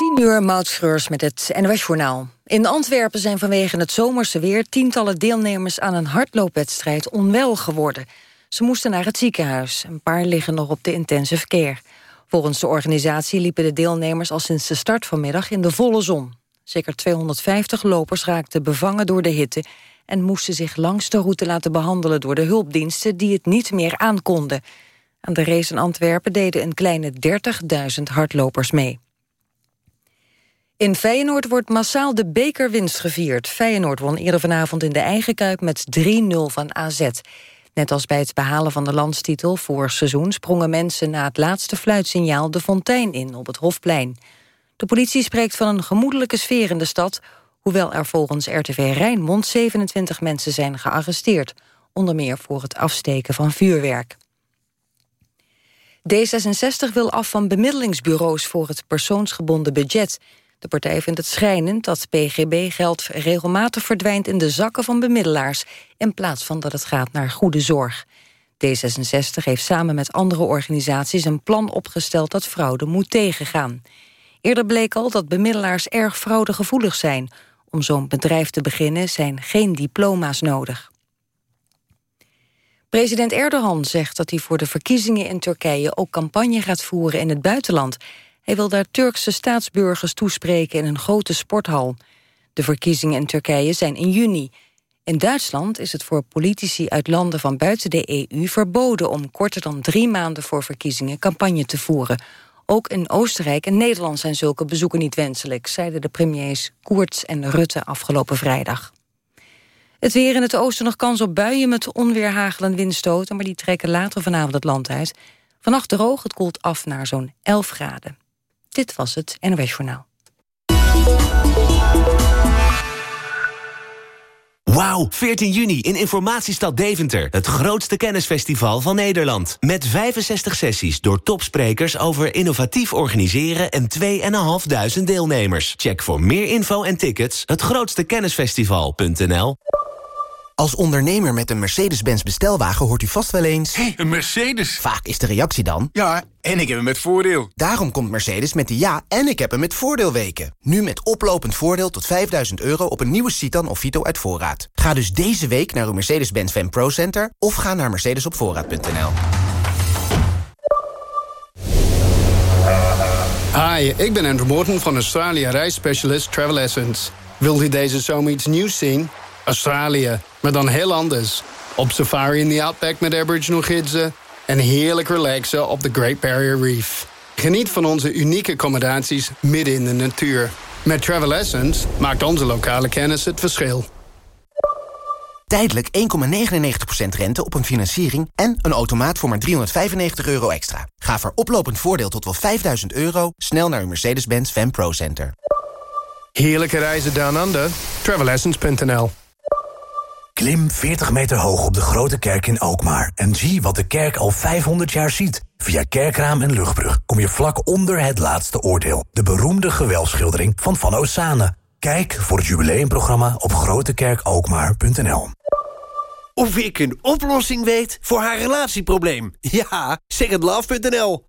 10 uur, Mautschreurs met het NOS Journaal. In Antwerpen zijn vanwege het zomerse weer... tientallen deelnemers aan een hardloopwedstrijd onwel geworden. Ze moesten naar het ziekenhuis. Een paar liggen nog op de intensive care. Volgens de organisatie liepen de deelnemers al sinds de start vanmiddag in de volle zon. Zeker 250 lopers raakten bevangen door de hitte... en moesten zich langs de route laten behandelen door de hulpdiensten... die het niet meer aankonden. Aan de race in Antwerpen deden een kleine 30.000 hardlopers mee. In Feyenoord wordt massaal de bekerwinst gevierd. Feyenoord won eerder vanavond in de eigen kuip met 3-0 van AZ. Net als bij het behalen van de landstitel voor seizoen... sprongen mensen na het laatste fluitsignaal de fontein in op het Hofplein. De politie spreekt van een gemoedelijke sfeer in de stad... hoewel er volgens RTV Rijnmond 27 mensen zijn gearresteerd. Onder meer voor het afsteken van vuurwerk. D66 wil af van bemiddelingsbureaus voor het persoonsgebonden budget. De partij vindt het schrijnend dat PGB-geld regelmatig verdwijnt in de zakken van bemiddelaars... in plaats van dat het gaat naar goede zorg. D66 heeft samen met andere organisaties een plan opgesteld dat fraude moet tegengaan. Eerder bleek al dat bemiddelaars erg fraudegevoelig zijn. Om zo'n bedrijf te beginnen zijn geen diploma's nodig. President Erdogan zegt dat hij voor de verkiezingen in Turkije ook campagne gaat voeren in het buitenland. Hij wil daar Turkse staatsburgers toespreken in een grote sporthal. De verkiezingen in Turkije zijn in juni. In Duitsland is het voor politici uit landen van buiten de EU verboden om korter dan drie maanden voor verkiezingen campagne te voeren. Ook in Oostenrijk en Nederland zijn zulke bezoeken niet wenselijk, zeiden de premiers Koerts en Rutte afgelopen vrijdag. Het weer in het oosten nog kans op buien met onweer, hagel en windstoten... maar die trekken later vanavond het land uit. Vannacht droog, het koelt af naar zo'n 11 graden. Dit was het NOS Journaal. Wauw, 14 juni in Informatiestad Deventer. Het grootste kennisfestival van Nederland. Met 65 sessies door topsprekers over innovatief organiseren... en 2.500 deelnemers. Check voor meer info en tickets hetgrootstekennisfestival.nl als ondernemer met een Mercedes-Benz bestelwagen hoort u vast wel eens... Hé, een Mercedes? Vaak is de reactie dan... Ja, en ik heb hem met voordeel. Daarom komt Mercedes met de ja en ik heb hem met voordeel weken. Nu met oplopend voordeel tot 5000 euro op een nieuwe Citan of Vito uit voorraad. Ga dus deze week naar uw Mercedes-Benz Fan Pro Center... of ga naar mercedesopvoorraad.nl. Hi, ik ben Andrew Morton van Australia reisspecialist Travel Essence. Wilt u deze zomer iets nieuws zien? Australië, maar dan heel anders. Op safari in the Outback met Aboriginal gidsen... en heerlijk relaxen op de Great Barrier Reef. Geniet van onze unieke accommodaties midden in de natuur. Met Travel Essence maakt onze lokale kennis het verschil. Tijdelijk 1,99% rente op een financiering... en een automaat voor maar 395 euro extra. Ga voor oplopend voordeel tot wel 5000 euro... snel naar uw Mercedes-Benz Fan Pro Center. Heerlijke reizen down under. Travelessence.nl Klim 40 meter hoog op de Grote Kerk in Alkmaar... en zie wat de kerk al 500 jaar ziet. Via Kerkraam en Luchtbrug kom je vlak onder het laatste oordeel. De beroemde gewelschildering van Van Osane. Kijk voor het jubileumprogramma op grotekerkalkmaar.nl. Of ik een oplossing weet voor haar relatieprobleem? Ja, secondlove.nl.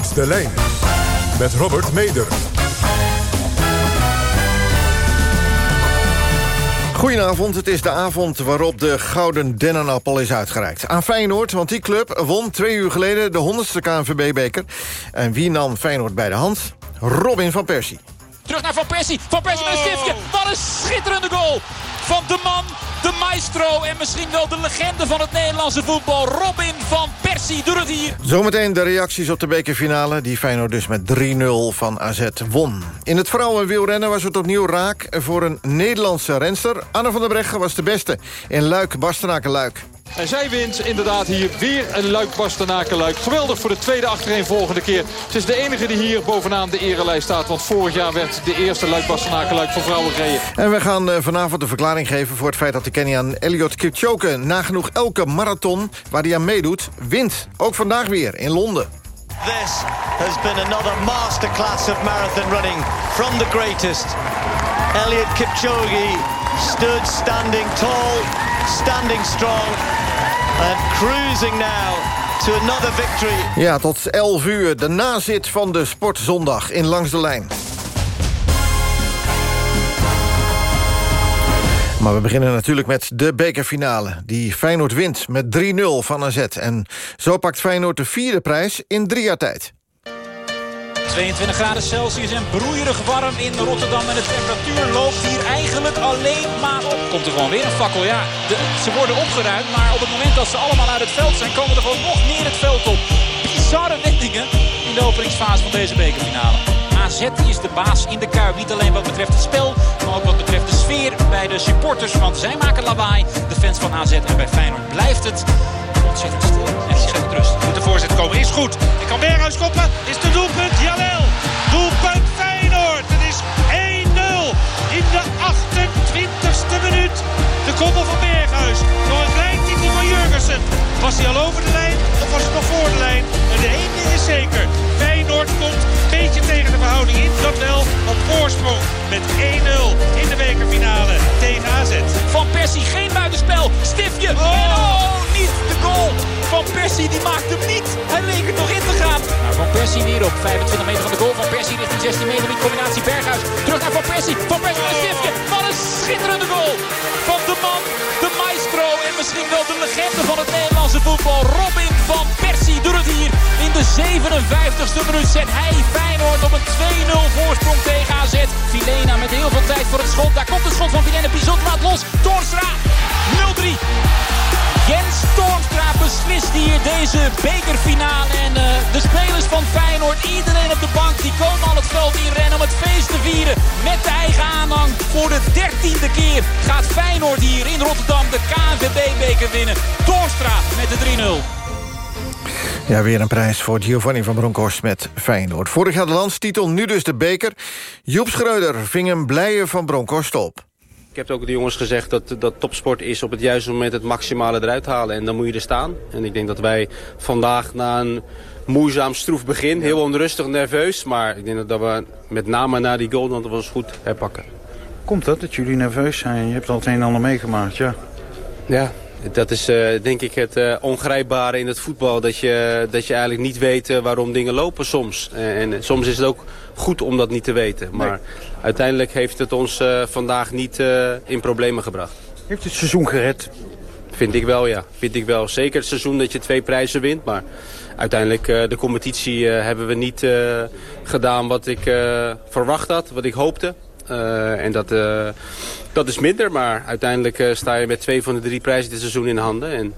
Langs de lijn met Robert Meder. Goedenavond, het is de avond waarop de Gouden Dennenappel is uitgereikt. Aan Feyenoord, want die club won twee uur geleden de 100ste KNVB-beker. En wie nam Feyenoord bij de hand? Robin van Persie. Terug naar Van Persie. Van Persie met een stiftje. Wat een schitterende goal van de man, de maestro en misschien wel de legende van het Nederlandse voetbal. Robin van Persie doet het hier. Zometeen de reacties op de bekerfinale... die Feyenoord dus met 3-0 van AZ won. In het vrouwenwielrennen was het opnieuw raak voor een Nederlandse renster. Anne van der Breggen was de beste in Luik-Bastenaken-Luik. En zij wint inderdaad hier weer een luik Bastenaken-luik. Geweldig voor de tweede achtereen volgende keer. Ze is de enige die hier bovenaan de erelijst staat. Want vorig jaar werd de eerste luik Bastenaken-luik voor vrouwen gereden. En we gaan eh, vanavond de verklaring geven voor het feit dat de Keniaan Elliot Kipchoge... nagenoeg elke marathon waar hij aan meedoet, wint. Ook vandaag weer in Londen. This has been another masterclass of marathon running from the greatest. Elliot Kipchoge stood standing tall, standing strong and cruising now to another victory. Ja, tot 11 uur, de nazit van de Sportzondag in Langs de Lijn. Maar we beginnen natuurlijk met de bekerfinale. Die Feyenoord wint met 3-0 van AZ. En zo pakt Feyenoord de vierde prijs in drie jaar tijd. 22 graden Celsius en broeierig warm in Rotterdam. En de temperatuur loopt hier eigenlijk alleen maar op. Komt er gewoon weer een fakkel. Ja, ze worden opgeruimd. Maar op het moment dat ze allemaal uit het veld zijn... komen er gewoon nog meer het veld op. Bizarre wendingen in de openingsfase van deze bekerfinale. AZ is de baas in de Kuip. Niet alleen wat betreft het spel, maar ook wat betreft de sfeer bij de supporters. Want zij maken lawaai, de fans van AZ. En bij Feyenoord blijft het ontzettend stil en rustig. Moet de voorzet komen, is goed. Ik kan Berghuis koppen, is de doelpunt, jawel. Doelpunt Feyenoord, het is 1-0 in de 28ste minuut. De koppel van Berghuis, door een klein titel van Jurgensen. Was hij al over de lijn of was het nog voor de lijn? En de ene is zeker, Feyenoord komt beetje tegen de verhouding in. Dat wel op voorsprong met 1-0 in de bekerfinale tegen AZ. Van Persie geen buitenspel, stiftje. Oh. En oh, niet de goal van Persie, die maakt hem niet. Hij leek er nog in te gaan. Maar van Persie weer op 25 meter van de goal. Van Persie richting 16 meter in combinatie Berghuis. Terug naar Van Persie. Van Persie met een stiftje. Wat een schitterende goal van de man, de maestro en misschien wel de legende van het Nederlandse voetbal. Robin van Persie doet het hier. In de 57ste minuut zet hij Feyenoord op een 2-0 voorsprong tegen AZ. Filena met heel veel tijd voor het schot. Daar komt het schot van Vilena. Bizot laat los. Toornstra 0-3. Jens Toornstra beslist hier deze bekerfinale. En uh, de spelers van Feyenoord, iedereen op de bank, die komen al het veld inrennen om het feest te vieren. Met de eigen aanhang. Voor de dertiende keer gaat Feyenoord hier in Rotterdam de KNVB-beker winnen. Toornstra met de 3-0. Ja, weer een prijs voor Giovanni van Bronckhorst met Feyenoord. Vorig jaar de landstitel, nu dus de beker. Joep Schreuder ving een blije van Bronckhorst op. Ik heb ook de jongens gezegd dat, dat topsport is op het juiste moment het maximale eruit halen. En dan moet je er staan. En ik denk dat wij vandaag na een moeizaam stroef begin, heel onrustig, nerveus. Maar ik denk dat we met name na die goal dat we ons goed herpakken. Komt dat, dat jullie nerveus zijn? Je hebt al het een en ander meegemaakt, ja. Ja, dat is uh, denk ik het uh, ongrijpbare in het voetbal. Dat je, dat je eigenlijk niet weet uh, waarom dingen lopen soms. En, en, soms is het ook goed om dat niet te weten. Maar nee. uiteindelijk heeft het ons vandaag niet in problemen gebracht. Heeft het seizoen gered? Vind ik wel, ja. Vind ik wel. Zeker het seizoen dat je twee prijzen wint. Maar uiteindelijk de competitie hebben we niet gedaan wat ik verwacht had. Wat ik hoopte. Uh, en dat, uh, dat is minder, maar uiteindelijk uh, sta je met twee van de drie prijzen dit seizoen in handen. En,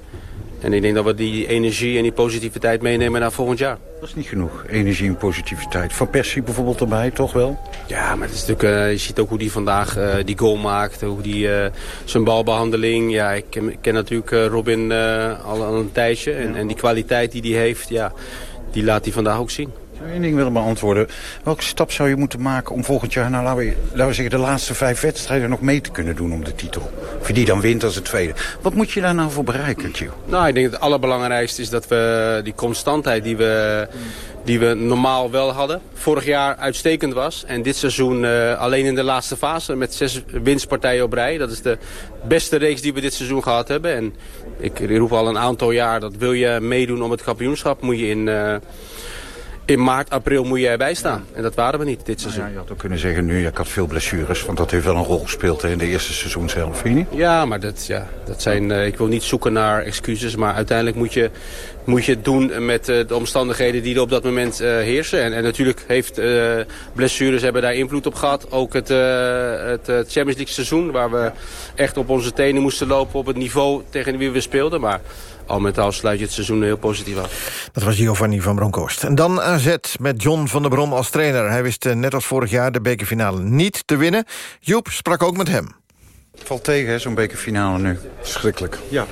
en ik denk dat we die energie en die positiviteit meenemen naar volgend jaar. Dat is niet genoeg, energie en positiviteit. Van Persie bijvoorbeeld erbij, toch wel? Ja, maar het is natuurlijk, je ziet ook hoe die vandaag die goal maakt. Hoe die zijn balbehandeling. Ja, ik ken, ik ken natuurlijk Robin al, al een tijdje. En, en die kwaliteit die hij heeft, ja, die laat hij vandaag ook zien. Ik één ding willen beantwoorden. Welke stap zou je moeten maken om volgend jaar, nou, laten, we, zeggen, de laatste vijf wedstrijden nog mee te kunnen doen om de titel? Of je die dan wint als het tweede. Wat moet je daar nou voor bereiken, Tjo? Nou, ik denk dat het allerbelangrijkste is dat we die constantheid die we, die we normaal wel hadden, vorig jaar uitstekend was. En dit seizoen uh, alleen in de laatste fase met zes winstpartijen op rij. Dat is de beste reeks die we dit seizoen gehad hebben. En ik roep al een aantal jaar dat wil je meedoen om het kampioenschap, moet je in... Uh, in maart, april moet je erbij staan. En dat waren we niet dit seizoen. Nou ja, je had ook kunnen zeggen nu, ik had veel blessures. Want dat heeft wel een rol gespeeld in de eerste seizoen zelf, vind je niet? Ja, maar dat, ja, dat zijn, uh, ik wil niet zoeken naar excuses. Maar uiteindelijk moet je, moet je het doen met uh, de omstandigheden die er op dat moment uh, heersen. En, en natuurlijk heeft blessures hebben daar invloed op gehad. Ook het, het Champions League seizoen waar we echt op onze tenen moesten lopen op het niveau tegen wie we speelden. Maar al met al sluit je het seizoen heel positief af. Dat was Giovanni van Bronckhorst. En dan AZ met John van der Brom als trainer. Hij wist net als vorig jaar de bekerfinale niet te winnen. Joep sprak ook met hem. Valt tegen, zo'n bekerfinale nu. Schrikkelijk. Ja.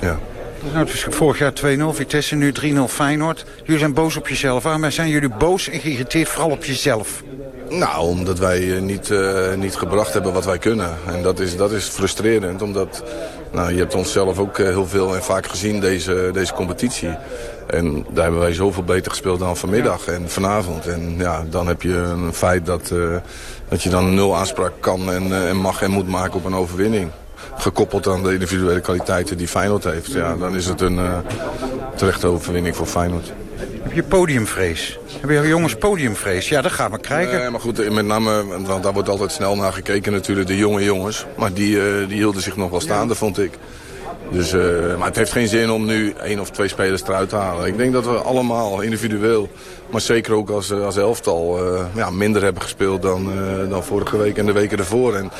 Ja. Nou, het is vorig jaar 2-0 Vitesse, nu 3-0 Feyenoord. Jullie zijn boos op jezelf. Waarom zijn jullie boos en geïrriteerd vooral op jezelf? Nou, omdat wij eh, niet, uh, niet gebracht hebben wat wij kunnen. En dat is, dat is frustrerend, omdat nou, je hebt ons zelf ook uh, heel veel en vaak gezien deze, deze competitie. En daar hebben wij zoveel beter gespeeld dan vanmiddag en vanavond. En ja, dan heb je een feit dat, dat je dan nul aanspraak kan en, en mag en moet maken op een overwinning gekoppeld aan de individuele kwaliteiten die Feyenoord heeft. Ja, dan is het een terechte overwinning voor Feyenoord. Heb je podiumvrees? Heb je jongens podiumvrees? Ja, dat gaan we krijgen. Nee, maar goed, met name, want daar wordt altijd snel naar gekeken natuurlijk, de jonge jongens. Maar die, uh, die hielden zich nog wel staande, vond ik. Dus, uh, maar het heeft geen zin om nu één of twee spelers eruit te halen. Ik denk dat we allemaal individueel, maar zeker ook als, als elftal, uh, ja, minder hebben gespeeld dan, dan vorige week en de weken ervoor. En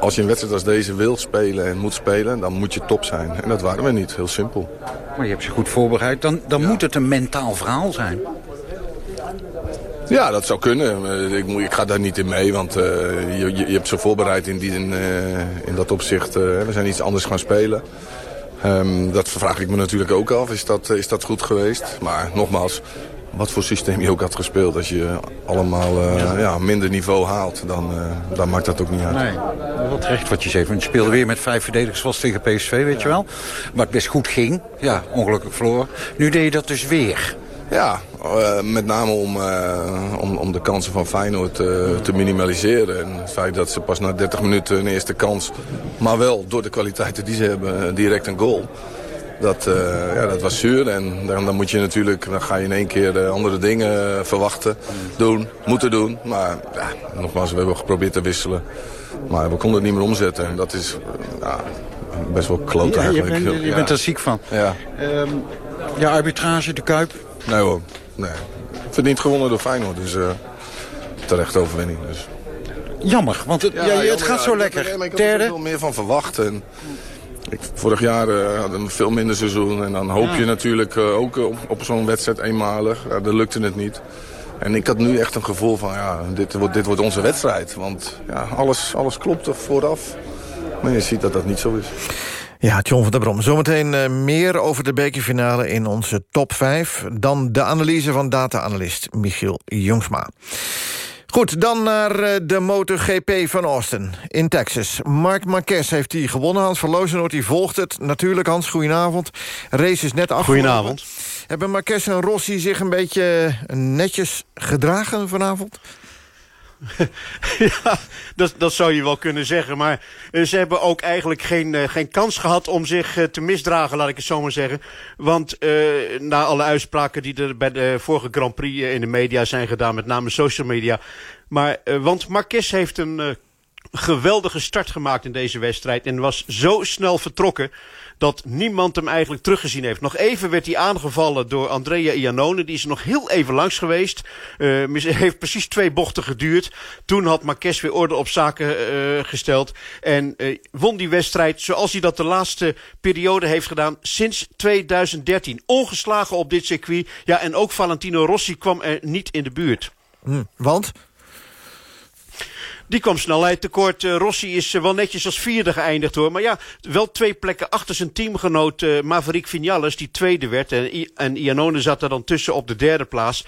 als je een wedstrijd als deze wil spelen en moet spelen, dan moet je top zijn. En dat waren we niet, heel simpel. Maar je hebt je goed voorbereid, dan, dan moet het een mentaal verhaal zijn. Ja, dat zou kunnen. Ik, ik ga daar niet in mee, want uh, je, je, hebt ze voorbereid in, die, in, uh, in dat opzicht. Uh, we zijn iets anders gaan spelen. Um, dat vraag ik me natuurlijk ook af. Is dat, is dat goed geweest? Maar nogmaals, wat voor systeem je ook had gespeeld. Als je allemaal uh, ja. minder niveau haalt, dan, uh, dan maakt dat ook niet uit. Nee, wat recht wat je zegt. Want je speelde weer met vijf verdedigers zoals tegen PSV, weet ja. je wel. Maar het best goed ging. Ja, ongelukkig verloren. Nu deed je dat dus weer. Ja, uh, met name om, om, om de kansen van Feyenoord te minimaliseren. En het feit dat ze pas na 30 minuten een eerste kans... maar wel door de kwaliteiten die ze hebben, direct een goal... Dat, uh, ja, dat was zuur. En dan, dan, moet je natuurlijk, dan ga je in één keer uh, andere dingen verwachten, doen, moeten doen. Maar ja, nogmaals, we hebben geprobeerd te wisselen. Maar we konden het niet meer omzetten. En dat is uh, best wel kloot ja, eigenlijk. Je bent, je bent er ziek van. Ja. Um, ja, arbitrage, de Kuip? Nee hoor, nee. Verdient gewonnen door Feyenoord, dus terecht overwinning. Dus. Jammer, want het, ja, ja, jammer, het gaat zo lekker. Ik had er veel meer van verwacht. En, ik, vorig jaar uh, hadden we een veel minder seizoen. En dan hoop ja. je natuurlijk uh, ook op, op zo'n wedstrijd eenmalig. Uh, dat lukte het niet. En ik had nu echt een gevoel van, ja, dit wordt, dit wordt onze wedstrijd. Want ja, alles, alles klopt er vooraf. Maar je ziet dat dat niet zo is. Ja, John van der Brom. Zometeen meer over de bekerfinale in onze top 5. Dan de analyse van data-analyst Michiel Jongsma. Goed, dan naar de MotoGP van Austin in Texas. Marc Marquez heeft die gewonnen. Hans van Lozenoord die volgt het. Natuurlijk, Hans, goedenavond. Race is net afgelopen. Goedenavond. Hebben Marquez en Rossi zich een beetje netjes gedragen vanavond? ja, dat, dat zou je wel kunnen zeggen. Maar uh, ze hebben ook eigenlijk geen, uh, geen kans gehad om zich uh, te misdragen, laat ik het zo maar zeggen. Want na alle uitspraken die er bij de vorige Grand Prix in de media zijn gedaan, met name social media. Maar, want Marquez heeft een geweldige start gemaakt in deze wedstrijd en was zo snel vertrokken dat niemand hem eigenlijk teruggezien heeft. Nog even werd hij aangevallen door Andrea Iannone. Die is nog heel even langs geweest. Uh, heeft precies twee bochten geduurd. Toen had Marquez weer orde op zaken uh, gesteld. En uh, won die wedstrijd zoals hij dat de laatste periode heeft gedaan sinds 2013. Ongeslagen op dit circuit. Ja, en ook Valentino Rossi kwam er niet in de buurt. Hm, want? Die kwam snelheid tekort. Uh, Rossi is uh, wel netjes als vierde geëindigd hoor. Maar ja, wel twee plekken achter zijn teamgenoot uh, Maverick Vinales, die tweede werd. En, I Iannone zat er dan tussen op de derde plaats.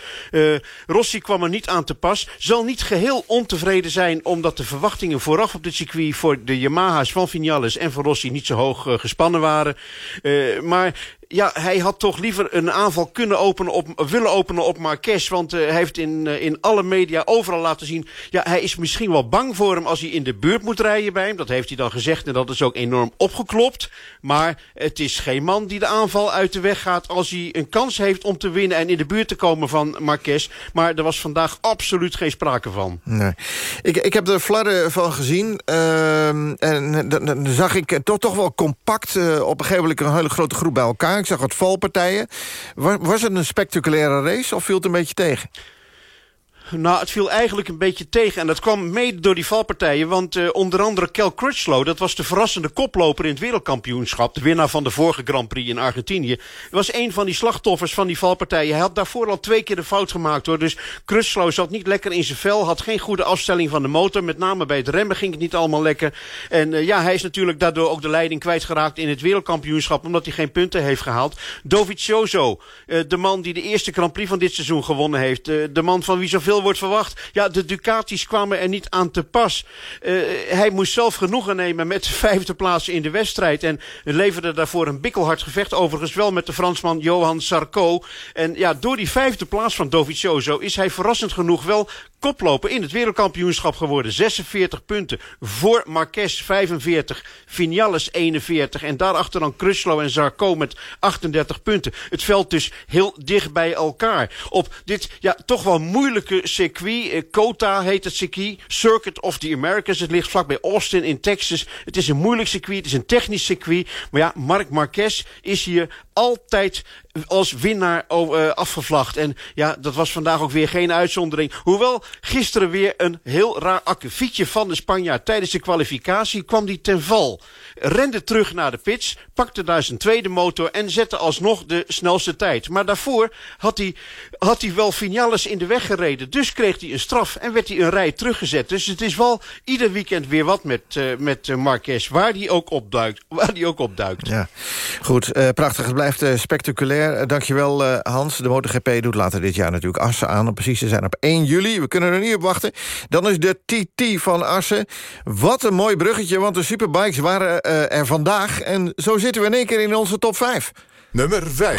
Rossi kwam er niet aan te pas. Zal niet geheel ontevreden zijn, omdat de verwachtingen vooraf op dit circuit voor de Yamaha's van Vinales en van Rossi niet zo hoog gespannen waren. maar ja, hij had toch liever een aanval kunnen openen op, willen openen op Marquez. Want uh, hij heeft in, uh, in alle media overal laten zien... ja, hij is misschien wel bang voor hem als hij in de buurt moet rijden bij hem. Dat heeft hij dan gezegd en dat is ook enorm opgeklopt. Maar het is geen man die de aanval uit de weg gaat... als hij een kans heeft om te winnen en in de buurt te komen van Marquez. Maar er was vandaag absoluut geen sprake van. Nee. Ik, ik heb er flarden van gezien. Uh, en dan zag ik toch, toch wel compact uh, op een gegeven moment... een hele grote groep bij elkaar. Ik zag wat valpartijen. Was, het een spectaculaire race of viel het een beetje tegen? Nou, het viel eigenlijk een beetje tegen. En dat kwam mede door die valpartijen. Want uh, onder andere Kel Crutchlow, dat was de verrassende koploper in het wereldkampioenschap. De winnaar van de vorige Grand Prix in Argentinië. Was een van die slachtoffers van die valpartijen. Hij had daarvoor al twee keer de fout gemaakt hoor. Dus Crutchlow zat niet lekker in zijn vel. Had geen goede afstelling van de motor. Met name bij het remmen ging het niet allemaal lekker. En uh, ja, hij is natuurlijk daardoor ook de leiding kwijtgeraakt in het wereldkampioenschap. Omdat hij geen punten heeft gehaald. Dovizioso, uh, de man die de eerste Grand Prix van dit seizoen gewonnen heeft. de man van wie zoveel wordt verwacht. Ja, de Ducatis kwamen er niet aan te pas. Uh, hij moest zelf genoegen nemen met de vijfde plaats in de wedstrijd. En leverde daarvoor een bikkelhard gevecht. Overigens wel met de Fransman Johan Sarko. En ja, door die vijfde plaats van Dovizioso is hij verrassend genoeg wel koploper in het wereldkampioenschap geworden. 46 punten voor Marquez 45, Vinales 41 en daarachter dan Crutchlow en Zarco met 38 punten. Het veld dus heel dicht bij elkaar. Op dit ja, toch wel moeilijke circuit, eh, COTA heet het circuit, Circuit of the Americas. Het ligt vlak bij Austin in Texas. Het is een moeilijk circuit, het is een technisch circuit. Maar ja, Marc Marquez is hier altijd als winnaar uh, afgevlacht. En ja, dat was vandaag ook weer geen uitzondering. Hoewel gisteren weer een heel raar akkefietje van de Spanjaard. Tijdens de kwalificatie kwam die ten val. Rende terug naar de pits, pakte daar zijn tweede motor... en zette alsnog de snelste tijd. Maar daarvoor had hij, had hij wel Vinales in de weg gereden. Dus kreeg hij een straf en werd hij een rij teruggezet. Dus het is wel ieder weekend weer wat met, uh, met uh, Marquez. Waar die ook opduikt. Waar die ook opduikt. Ja, goed. Prachtig. Het blijft spectaculair. Dankjewel Hans. De MotoGP doet later dit jaar natuurlijk Assen aan. Om precies te zijn op 1 juli. We kunnen er niet op wachten. Dan is de TT van Assen. Wat een mooi bruggetje, want de superbikes waren uh, er vandaag. En zo zitten we in één keer in onze top 5. Nummer 5.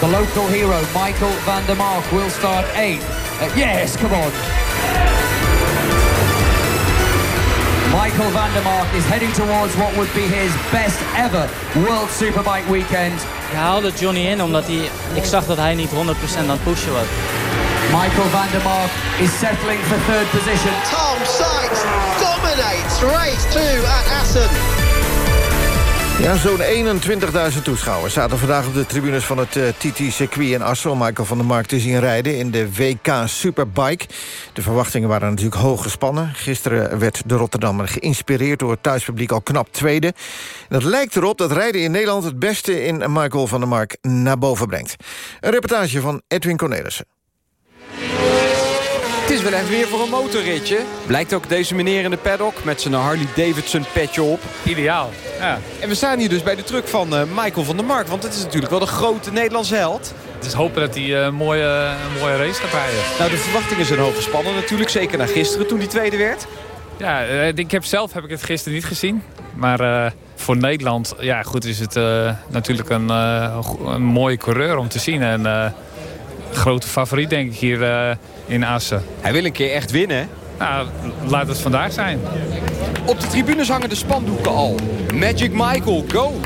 The local hero Michael van der Mark will start 8. Uh, yes, come on. Michael Vandermark is heading towards what would be his best ever World Superbike weekend. Ik haalde Johnny in omdat hij, ik zag dat hij niet 100% aan het pushen was. Michael Vandermark is settling for third position. Tom Sykes dominates race 2 at Assen. Ja, zo'n 21.000 toeschouwers zaten vandaag op de tribunes van het uh, TT-circuit in Assen... om Michael van der Mark te zien rijden in de WK Superbike. De verwachtingen waren natuurlijk hoog gespannen. Gisteren werd de Rotterdammer geïnspireerd door het thuispubliek al knap tweede. En het lijkt erop dat rijden in Nederland het beste in Michael van der Mark naar boven brengt. Een reportage van Edwin Cornelissen. Echt weer voor een motorritje. Blijkt ook deze meneer in de paddock met zijn Harley Davidson petje op. Ideaal, ja. En we staan hier dus bij de truck van uh, Michael van der Mark. Want het is natuurlijk wel de grote Nederlandse held. Het is hopen dat hij uh, een, mooie, een mooie race gaat rijden. Nou, de verwachtingen zijn hoog gespannen natuurlijk. Zeker na gisteren toen hij tweede werd. Ja, ik heb zelf heb ik het gisteren niet gezien. Maar voor Nederland ja, goed, is het natuurlijk een, een mooie coureur om te zien. En grote favoriet denk ik hier uh, in Assen. Hij wil een keer echt winnen. Nou, laat het vandaag zijn. Op de tribunes hangen de spandoeken al. Magic Michael, go!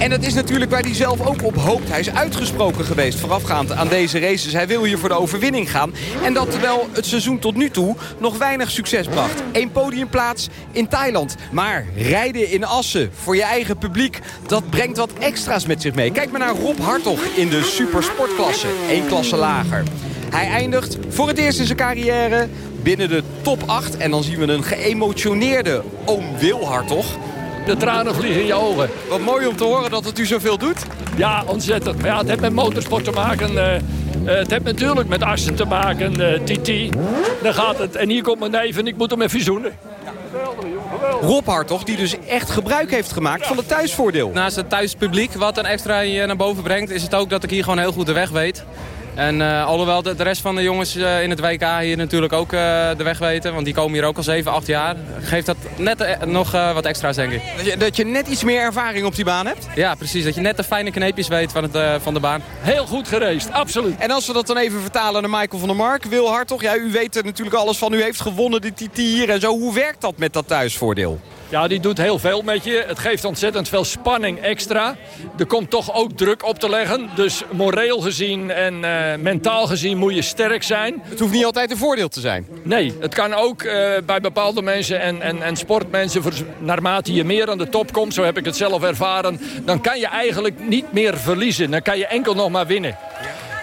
En dat is natuurlijk waar hij zelf ook op hoopt. Hij is uitgesproken geweest voorafgaand aan deze races. Hij wil hier voor de overwinning gaan. En dat terwijl het seizoen tot nu toe nog weinig succes bracht. Eén podiumplaats in Thailand. Maar rijden in Assen voor je eigen publiek... dat brengt wat extra's met zich mee. Kijk maar naar Rob Hartog in de supersportklasse. Eén klasse lager. Hij eindigt voor het eerst in zijn carrière binnen de top 8. En dan zien we een geëmotioneerde oom Wil Hartog de tranen vliegen in je ogen. Wat mooi om te horen dat het u zoveel doet. Ja, ontzettend. Maar ja, het heeft met motorsport te maken. Uh, uh, het heeft natuurlijk met Assen te maken, uh, TT. Daar gaat het. En hier komt mijn neef en ik moet hem even zoenen. Rob Hartog, die dus echt gebruik heeft gemaakt van het thuisvoordeel. Naast het thuispubliek, wat een extra hier naar boven brengt... is het ook dat ik hier gewoon heel goed de weg weet. En uh, alhoewel de, de, rest van de jongens uh, in het WK hier natuurlijk ook uh, de weg weten. Want die komen hier ook al 7, 8 jaar. Geeft dat net nog wat extra's, denk ik. Dat je, dat je, net iets meer ervaring op die baan hebt? Ja, precies. Dat je net de fijne kneepjes weet van, het, van de baan. Heel goed gereest, absoluut. En als we dat dan even vertalen naar Michael van der Mark. Wil Hartog, ja, u weet er natuurlijk alles van. U heeft gewonnen, de TT hier en zo. Hoe werkt dat met dat thuisvoordeel? Ja, die doet heel veel met je. Het geeft ontzettend veel spanning extra. Er komt toch ook druk op te leggen. Dus moreel gezien en uh, mentaal gezien moet je sterk zijn. Het hoeft niet altijd een voordeel te zijn. Nee, het kan ook uh, bij bepaalde mensen en, en, en sportmensen... Voor, naarmate je meer aan de top komt, zo heb ik het zelf ervaren... dan kan je eigenlijk niet meer verliezen. Dan kan je enkel nog maar winnen.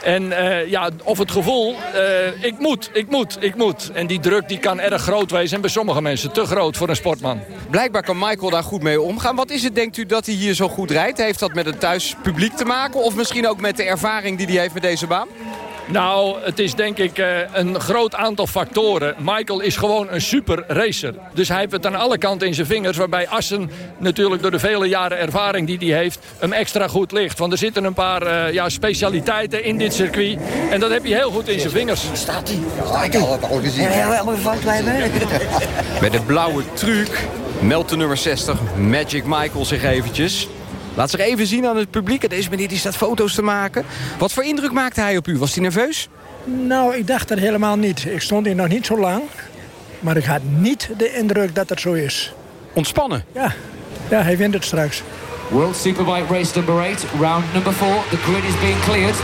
En eh, ja, of het gevoel, eh, ik moet, ik moet, ik moet. En die druk die kan erg groot wezen en bij sommige mensen te groot voor een sportman. Blijkbaar kan Michael daar goed mee omgaan. Wat is het, denkt u, dat hij hier zo goed rijdt? Heeft dat met het thuispubliek te maken? Of misschien ook met de ervaring die hij heeft met deze baan? Nou, het is denk ik eh, een groot aantal factoren. Michael is gewoon een super racer. Dus hij heeft het aan alle kanten in zijn vingers. Waarbij Assen natuurlijk door de vele jaren ervaring die hij heeft... hem extra goed ligt. Want er zitten een paar eh, ja, specialiteiten in dit circuit. En dat heb je heel goed in zijn vingers. Staat hij? Staat hij? al al gezien. Bij de blauwe truc meldt de nummer 60 Magic Michael zich eventjes. Laat zich even zien aan het publiek. Deze meneer die staat foto's te maken. Wat voor indruk maakte hij op u? Was hij nerveus? Nou, ik dacht het helemaal niet. Ik stond hier nog niet zo lang. Maar ik had niet de indruk dat het zo is. Ontspannen? Ja, ja hij wint het straks. World Superbike race number 8, round number 4. The grid is being cleared.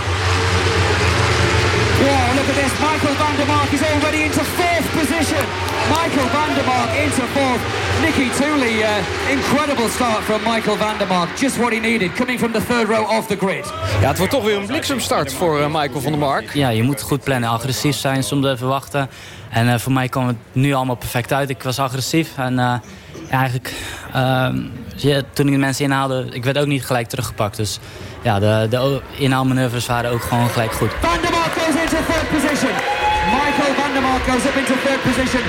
Yeah, look at this. Michael van der Mark is already into fourth position. Michael van der Mark into fourth. Nicky Tooley, uh, incredible start from Michael van der Mark. Just what he needed, coming from the third row off the grid. Ja, het wordt toch weer een bliksemstart voor uh, Michael van der Mark. Ja, je moet goed plannen. Agressief zijn, soms even wachten. En uh, voor mij kwam het nu allemaal perfect uit. Ik was agressief en uh, ja, eigenlijk... ehm, ja, toen ik de mensen inhaalde, ik werd ook niet gelijk teruggepakt. Dus ja, de, de inhaalmanoeuvres waren ook gewoon gelijk goed. Van position. Michael van der Mark goes up into third position.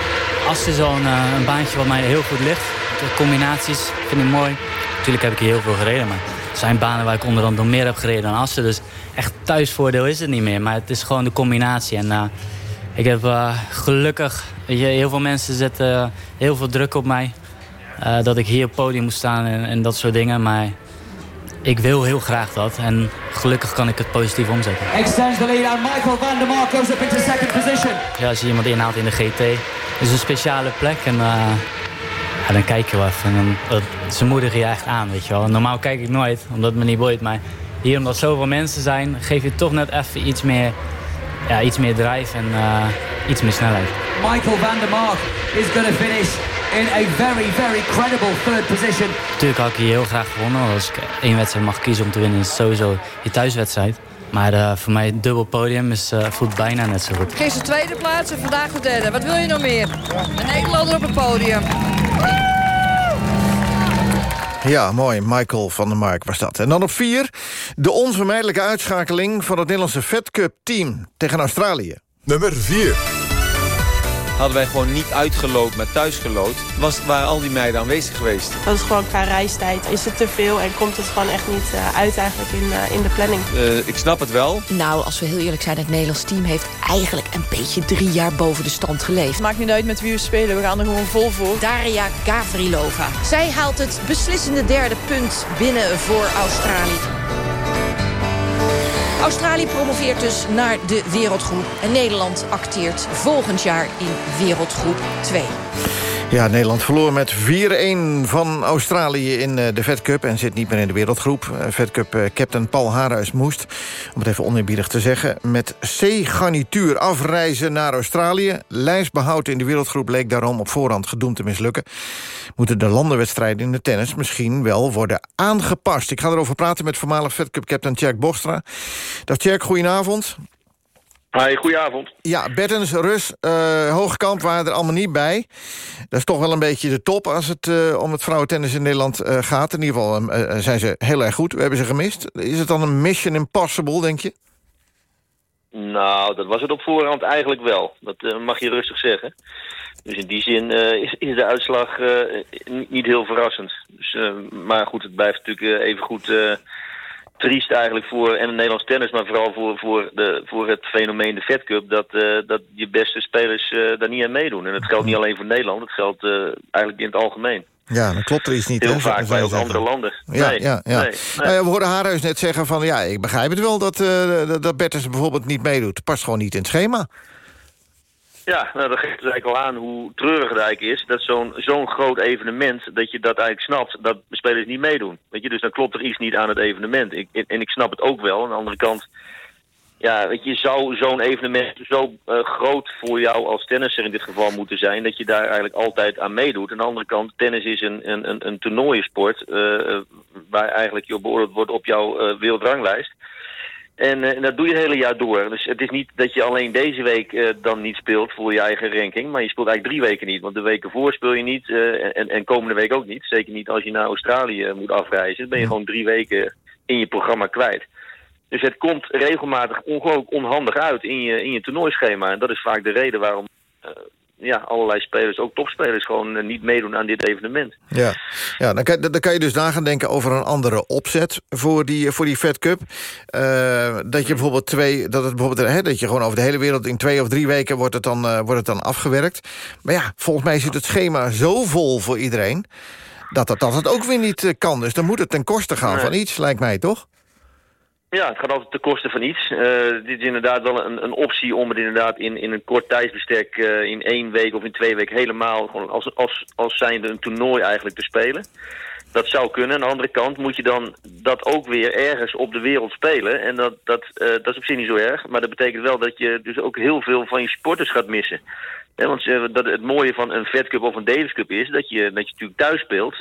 Assen is al een, eh, een baantje wat mij heel goed ligt. De combinaties vind ik mooi. Natuurlijk heb ik hier heel veel gereden, maar er zijn banen waar ik onder andere meer heb gereden dan Assen. Dus echt thuisvoordeel is het niet meer, maar het is gewoon de combinatie. En eh, ik heb eh, gelukkig, je, heel veel mensen zetten heel veel druk op mij. Dat ik hier op het podium moet staan en, en dat soort dingen, maar ik wil heel graag dat. En gelukkig kan ik het positief omzetten. Extends the lead and Michael van der Mark goes up into second position. Ja, als je iemand inhaalt in de GT, is een speciale plek. En eh, ja, dan kijk je wel even. En dan, ze moedigen je echt aan, weet je wel. Normaal kijk ik nooit, omdat het me niet boeit. Maar hier, omdat zoveel mensen zijn, geef je toch net even iets meer, ja, iets meer drive en eh, iets meer snelheid. Michael van der Mark is going to finish in a very, very credible third position. Natuurlijk had ik hier heel graag gewonnen. Als ik één wedstrijd mag kiezen om te winnen, is het sowieso je thuiswedstrijd. Maar eh, voor mij het dubbel podium is, eh, voelt bijna net zo goed. Gisteren tweede plaats en vandaag de derde. Wat wil je nog meer? Een Nederlander op het podium. Ja, mooi. Michael van der Mark was dat. En dan op vier, de onvermijdelijke uitschakeling... van het Nederlandse Fed Cup team tegen Australië. Nummer 4. Hadden wij gewoon niet uitgeloot, maar thuisgeloot... Was, waren al die meiden aanwezig geweest. Dat is gewoon qua reistijd. Is het te veel en komt het gewoon echt niet eh, uit eigenlijk in, eh, in de planning. Eh, ik snap het wel. Nou, als we heel eerlijk zijn, het Nederlands team heeft eigenlijk een beetje drie jaar boven de stand geleefd. Het maakt niet uit met wie we spelen, we gaan er gewoon vol voor. Daria Gavrilova. Zij haalt het beslissende derde punt binnen voor Australië. Australië promoveert dus naar de wereldgroep. En Nederland acteert volgend jaar in wereldgroep 2. Ja, Nederland verloor met 4-1 van Australië in eh, de Fed Cup... en zit niet meer in de wereldgroep. Eh, Fed Cup eh, captain Paul Haruis moest, om het even oneerbiedig te zeggen... met C-garnituur afreizen naar Australië. Lijstbehoud in de wereldgroep leek daarom op voorhand gedoemd te mislukken. Moeten de landenwedstrijden in de tennis misschien wel worden aangepast? Ik ga erover praten met voormalig Fed Cup captain Tjerk Bogstra. Dag Tjerk, goedenavond. Hi, goedenavond. Ja, Bertens, Rus, eh Hoogkamp waren er allemaal niet bij. Dat is toch wel een beetje de top als het eh, om het vrouwentennis in Nederland eh, gaat. In ieder geval zijn ze heel erg goed. We hebben ze gemist. Is het dan een mission impossible, denk je? Nou, dat was het op voorhand eigenlijk wel. Dat mag je rustig zeggen. Dus in die zin is, is de uitslag niet- heel verrassend. Dus, maar goed, het blijft natuurlijk even goed triest eigenlijk voor en het Nederlands tennis, maar vooral voor, voor, de, voor het fenomeen de Fed Cup, dat, eh, dat je beste spelers eh, daar niet aan meedoen. En dat geldt niet alleen voor Nederland, het geldt eh, eigenlijk in het algemeen. Ja, dan klopt er iets niet. Heel hè, vaak bij ook andere landen. Ja, Nee, ja, ja. nee, nee. Nou ja, we hoorden Haarhuis net zeggen van... ja, ik begrijp het wel dat, dat- dat Bertens bijvoorbeeld niet meedoet. Past gewoon niet in het schema. Ja, nou, dat geeft dus eigenlijk al aan hoe treurig het eigenlijk is. Dat zo'n zo'n groot evenement, dat je dat eigenlijk snapt, dat de spelers niet meedoen. Weet je, dus dan klopt er iets niet aan het evenement. Ik, en, ik snap het ook wel. Aan de andere kant, ja, weet je, zou zo'n evenement zo eh, groot voor jou als tennisser in dit geval moeten zijn, dat je daar eigenlijk altijd aan meedoet. Aan de andere kant, tennis is een, een, een, een toernooiensport, eh, waar eigenlijk je beoordeeld wordt op jouw eh, wereldranglijst. En, eh, en dat doe je het hele jaar door. Dus het is niet dat je alleen deze week eh, dan niet speelt voor je eigen ranking. Maar je speelt eigenlijk drie weken niet. Want de weken voor speel je niet. eh, en, en komende week ook niet. Zeker niet als je naar Australië moet afreizen. Dan ben je gewoon drie weken in je programma kwijt. Dus het komt regelmatig ongelooflijk onhandig uit in je, in je toernooischema. En dat is vaak de reden waarom ja, allerlei spelers, ook topspelers, gewoon eh, niet meedoen aan dit evenement. Ja, ja dan, kan, dan kan je dus na gaan denken over een andere opzet voor die, voor die Fed Cup. Eh, dat je bijvoorbeeld twee, dat het bijvoorbeeld, hè, dat je gewoon over de hele wereld in twee of drie weken wordt het dan, eh, wordt het dan afgewerkt. Maar ja, volgens mij zit het schema zo vol voor iedereen. Dat het, dat het ook weer niet eh, kan. Dus dan moet het ten koste gaan Nee. van iets, lijkt mij, toch? Ja, het gaat altijd ten koste van iets. Eh, dit is inderdaad wel een, een optie om het inderdaad in, in een kort tijdsbestek... eh, in één week of in twee weken helemaal gewoon als, als, als zijnde een toernooi eigenlijk te spelen. Dat zou kunnen. Aan de andere kant moet je dan dat ook weer ergens op de wereld spelen. En dat, dat, eh, dat is op zich niet zo erg. Maar dat betekent wel dat je dus ook heel veel van je sporters gaat missen. Want dat het mooie van een Fed Cup of een Davis Cup is... dat je, dat je natuurlijk thuis speelt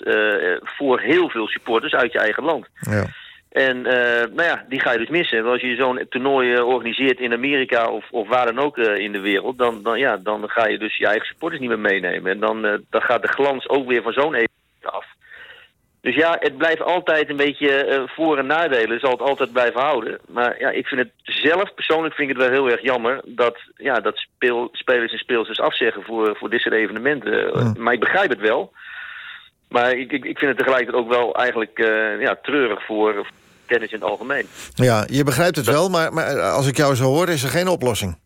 voor heel veel supporters uit je eigen land. Ja. En eh, nou ja, die ga je dus missen. Want als je zo'n toernooi eh, organiseert in Amerika of, of waar dan ook eh, in de wereld... Dan, dan, ja, dan ga je dus je eigen supporters niet meer meenemen. En dan, dan gaat de glans ook weer van zo'n evenement af. Dus ja, het blijft altijd een beetje voor- en nadelen. Zal het altijd blijven houden. Maar ja, ik vind het zelf, persoonlijk vind ik het wel heel erg jammer... dat, ja, dat speel, spelers en speelsters afzeggen voor, voor dit soort evenementen. Maar ik begrijp het wel. Maar ik, ik, ik vind het tegelijkertijd ook wel eigenlijk ja, treurig voor tennis in het algemeen. Ja, je begrijpt het wel, maar, maar als ik jou zo hoor, is er geen oplossing.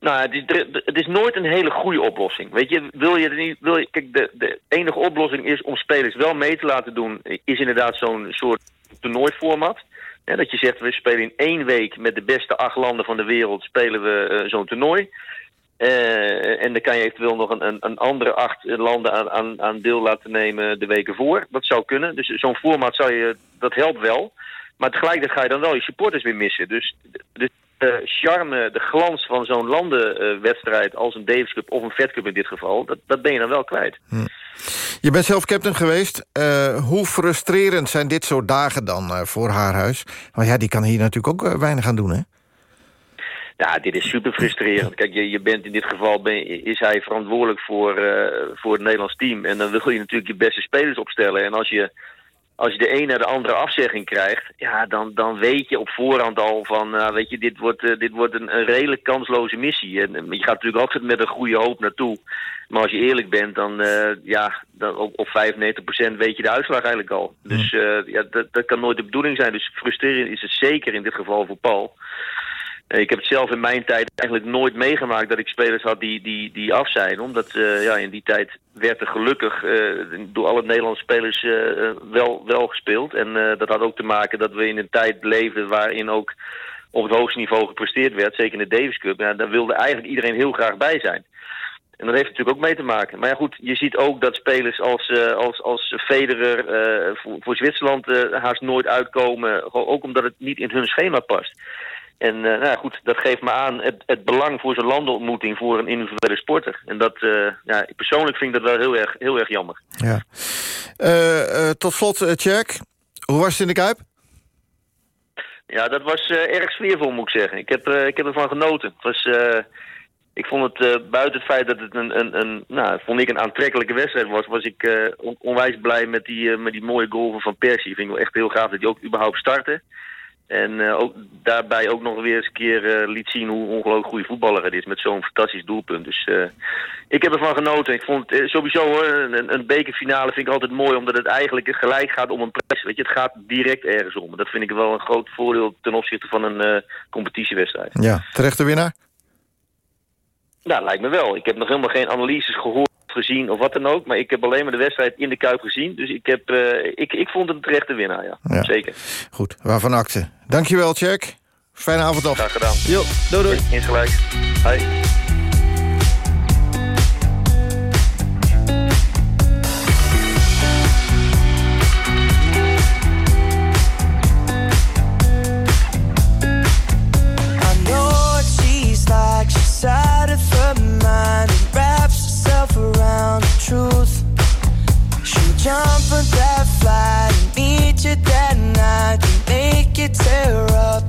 Nou, het is, het is nooit een hele goede oplossing. Weet je, wil je er niet. Wil je, kijk, de, de enige oplossing is om spelers wel mee te laten doen, is inderdaad zo'n soort toernooiformat. Ja, dat je zegt, we spelen in één week met de beste acht landen van de wereld, spelen we eh, zo'n toernooi. Eh, en dan kan je eventueel nog een, een, een andere acht landen aan, aan, aan deel laten nemen de weken voor. Dat zou kunnen. Dus zo'n format zou je, dat helpt wel. Maar tegelijkertijd ga je dan wel je supporters weer missen. Dus de de charme, de glans van zo'n landenwedstrijd als een Davis Cup of een Fed Cup in dit geval, dat, dat ben je dan wel kwijt. Je bent zelf captain geweest. Eh, hoe frustrerend zijn dit soort dagen dan eh, voor haar huis? Want ja, die kan hier natuurlijk ook eh, weinig aan doen, hè? Ja, dit is super frustrerend. Kijk, je, je bent in dit geval ben, is hij verantwoordelijk voor, eh, voor het Nederlands team. En dan wil je natuurlijk je beste spelers opstellen. En als je, als je de een naar de andere afzegging krijgt, ja, dan, dan weet je op voorhand al van, nou, weet je, dit wordt, eh, dit wordt een, een redelijk kansloze missie. En, en je gaat natuurlijk altijd met een goede hoop naartoe. Maar als je eerlijk bent, dan, eh, ja, dan op, op 95% weet je de uitslag eigenlijk al. Dus eh, ja, dat, dat kan nooit de bedoeling zijn. Dus frustrerend is het zeker in dit geval voor Paul. Ik heb het zelf in mijn tijd eigenlijk nooit meegemaakt dat ik spelers had die, die, die af zijn. Omdat eh, ja, in die tijd werd er gelukkig eh, door alle Nederlandse spelers eh, wel, wel gespeeld. En dat had ook te maken dat we in een tijd leefden waarin ook op het hoogste niveau gepresteerd werd. Zeker in de Davis Cup. Ja, daar wilde eigenlijk iedereen heel graag bij zijn. En dat heeft natuurlijk ook mee te maken. Maar ja, goed, je ziet ook dat spelers als, als, als Federer voor, voor Zwitserland haast nooit uitkomen. Ook omdat het niet in hun schema past. En eh, nou goed, dat geeft me aan het, het belang voor zo'n landenontmoeting voor een individuele sporter. En dat, eh, ja, persoonlijk vind ik dat wel heel erg, heel erg jammer. Ja. Eh, tot slot, uh, Tjerk. Hoe was het in de Kuip? Ja, dat was erg sfeervol, moet ik zeggen. Ik heb, ik heb ervan genoten. Het was, ik vond het buiten het feit dat het een, een, een, nou, vond ik een aantrekkelijke wedstrijd was, was ik on- onwijs blij met die, met die mooie goal van Persie. Vind ik wel echt heel gaaf dat hij ook überhaupt startte. En eh, ook, daarbij ook nog weer eens een keer eh, liet zien hoe ongelooflijk goede voetballer het is met zo'n fantastisch doelpunt. Dus eh, ik heb ervan genoten. Ik vond het sowieso hoor, een, een bekerfinale vind ik altijd mooi omdat het eigenlijk gelijk gaat om een prijs. Weet je, het gaat direct ergens om. Dat vind ik wel een groot voordeel ten opzichte van een competitiewedstrijd. Ja, terechte winnaar? Nou, lijkt me wel. Ik heb nog helemaal geen analyses gehoord, gezien of wat dan ook. Maar ik heb alleen maar de wedstrijd in de Kuip gezien. Dus ik, heb, eh, ik, ik vond het een terechte winnaar, ja. Ja. Zeker. Goed, waarvan akte. Dankjewel, Tjerk. Fijne avond nog. Graag gedaan. Jo, doei doei. Insgelijk. Hoi. Jump on that flight and meet you that night and make it tear Nell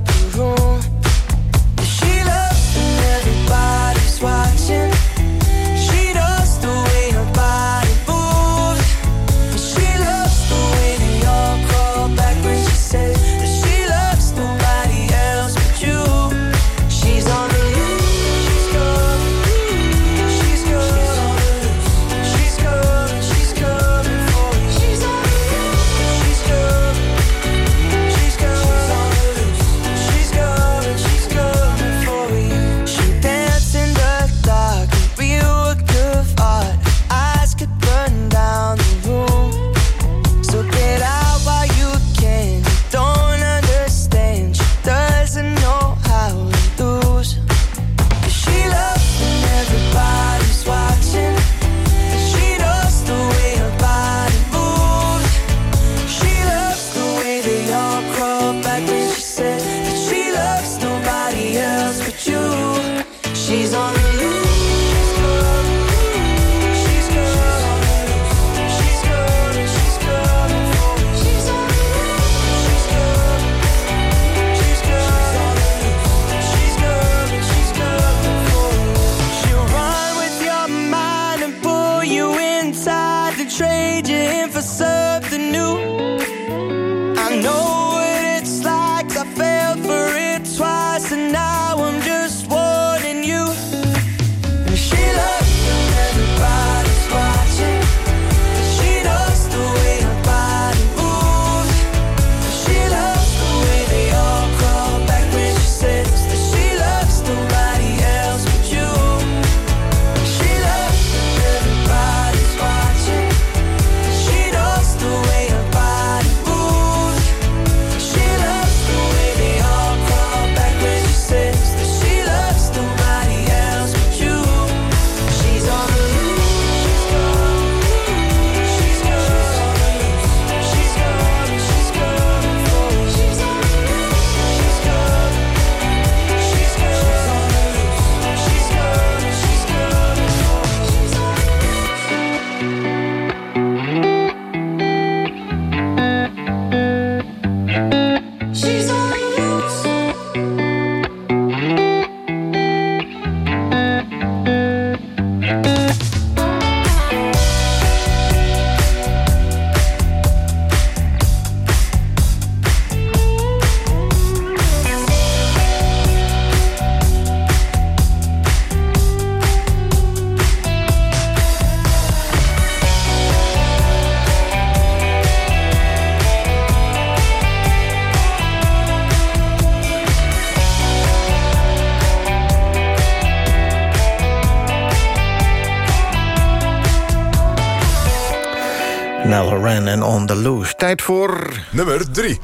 On The Loose. Tijd voor... Nummer 3.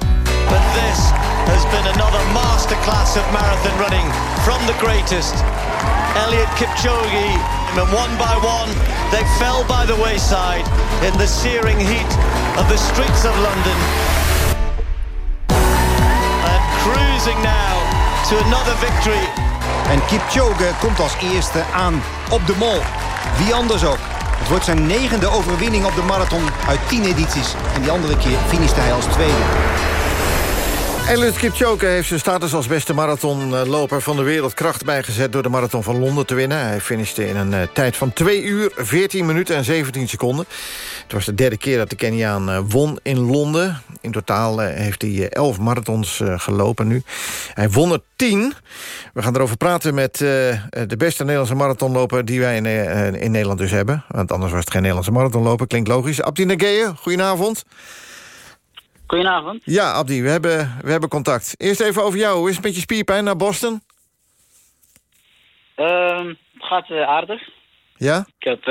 But this has been another masterclass of marathon running from the greatest. Elliot Kipchoge, and one by one, they fell by the wayside in the searing heat of the streets of London. And cruising now to another victory. En Kipchoge komt als eerste aan op de mol. Wie anders ook. Het wordt zijn negende overwinning op de marathon uit tien edities. En die andere keer finishte hij als tweede. Eliud Kipchoge heeft zijn status als beste marathonloper van de wereld kracht bijgezet door de marathon van Londen te winnen. Hij finishte in een uh, tijd van 2 uur, 14 minuten en 17 seconden. Het was de derde keer dat de Keniaan uh, won in Londen. In totaal uh, heeft hij 11 marathons gelopen nu. Hij won er 10. We gaan erover praten met de beste Nederlandse marathonloper die wij in, in, Nederland dus hebben. Want anders was het geen Nederlandse marathonloper, klinkt logisch. Abdi Nageye, goedenavond. Goedenavond. Ja, Abdi, we hebben, we hebben contact. Eerst even over jou. Hoe is het met je spierpijn naar Boston? Uh, het gaat aardig. Ja? Ik heb,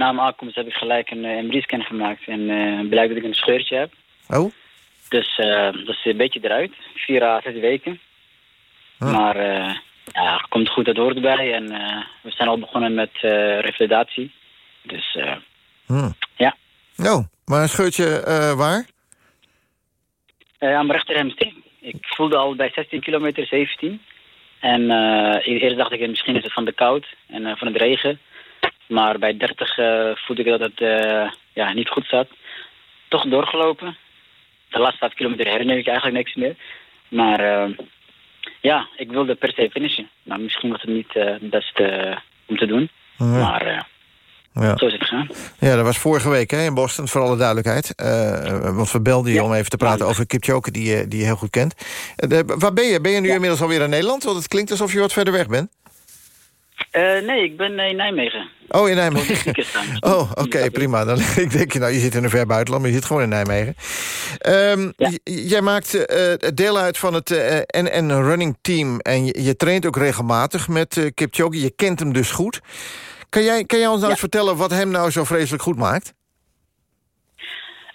na mijn aankomst heb ik gelijk een, een briescan gemaakt. En uh, blijkt dat ik een scheurtje heb. Oh? Dus dat is een beetje eruit. Vier à zes weken. Ah. Maar ja, komt goed het hoort erbij. En we zijn al begonnen met revalidatie. Dus hmm. ja. Oh, maar een scheurtje waar? Aan mijn rechterhamstring. Ik voelde al bij 16 kilometer 17. En uh, eerst dacht ik misschien is het van de koud en uh, van het regen. Maar bij 30 voelde ik dat het ja, niet goed zat. Toch doorgelopen. De laatste 5 kilometer herinner ik eigenlijk niks meer. Maar ja, ik wilde per se finishen. Maar misschien was het niet het beste om te doen. Ja. Maar ja. Zo is het gegaan. Ja, dat was vorige week hè, in Boston, voor alle duidelijkheid. Uh, want we belden je ja. om even te praten over Kipchoge, die, je, die je heel goed kent. Uh, waar ben je? Ben je nu inmiddels alweer in Nederland? Want het klinkt alsof je wat verder weg bent. Uh, nee, ik ben in Nijmegen. Oh, in Nijmegen. oh, oké, okay, prima. Dan, ik denk, nou, je zit in een ver buitenland, maar je zit gewoon in Nijmegen. Um, jij maakt deel uit van het NN Running Team... en je, je, traint ook regelmatig met Kipchoge. Je kent hem dus goed. Kan jij, kan jij ons nou ja. eens vertellen wat hem nou zo vreselijk goed maakt?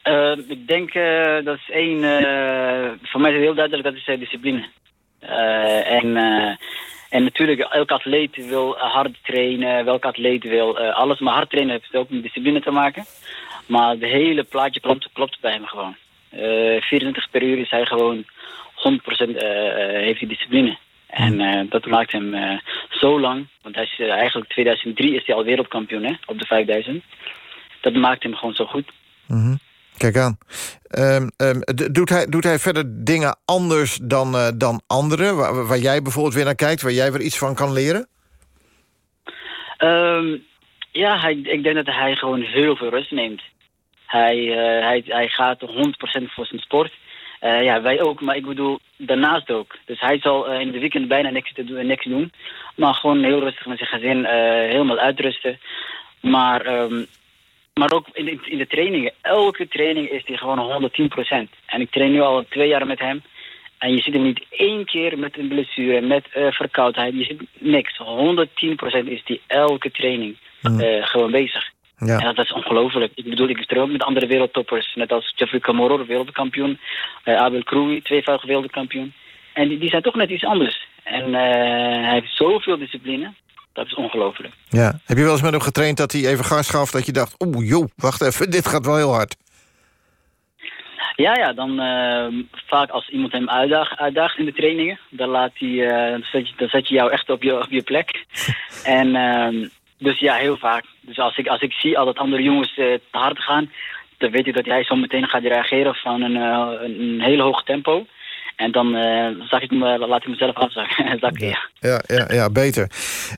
Uh, ik denk uh, dat is één... Uh, voor mij is het heel duidelijk, dat is discipline. en, en natuurlijk, elke atleet wil hard trainen. Welke atleet wil alles. Maar hard trainen heeft ook met discipline te maken. Maar het hele plaatje klopt, klopt bij hem gewoon. 24 per uur is hij gewoon 100% heeft hij discipline. En uh, dat maakt hem zo lang, want hij is, eigenlijk 2003 is hij al wereldkampioen hè, op de 5000. Dat maakt hem gewoon zo goed. -hmm. Kijk aan. Um, um, doet, hij, doet hij verder dingen anders dan, dan anderen? Waar, waar, jij bijvoorbeeld weer naar kijkt, waar jij weer iets van kan leren? Um, ja, hij, ik denk dat hij gewoon heel veel rust neemt. Hij, hij, hij gaat 100% voor zijn sport. Uh, ja, wij ook, maar ik bedoel, daarnaast ook. Dus hij zal in de weekend bijna niks, te doen, niks doen. Maar gewoon heel rustig met zijn gezin, helemaal uitrusten. Maar, maar ook in de, in de trainingen. Elke training is hij gewoon 110%. En ik train nu al twee jaar met hem. En je ziet hem niet één keer met een blessure, met verkoudheid. Je ziet niks. 110% is hij elke training mm. gewoon bezig. Ja. En dat, dat is ongelooflijk. Ik bedoel, ik train ook met andere wereldtoppers. Net als Jeffrey Camorro, wereldkampioen. Uh, Abel Kroei, tweevoudig wereldkampioen. En die, die zijn toch net iets anders. En hij heeft zoveel discipline. Dat is ongelooflijk. Ja. Heb je wel eens met hem getraind dat hij even gas gaf... dat je dacht, oeh, joh, wacht even, dit gaat wel heel hard. Ja, ja, dan uh, vaak als iemand hem uitdaagt, uitdaagt in de trainingen... dan, laat hij, dan, zet je, dan zet je jou echt op je, op je plek. en... Uh, dus ja, heel vaak. Dus als ik, als ik zie al dat andere jongens uh, te hard gaan... dan weet ik dat hij zo meteen gaat reageren van een, een heel hoog tempo. En dan uh, zag ik me, laat ik mezelf afzakken. zakken, ja. Ja, ja, ja, beter.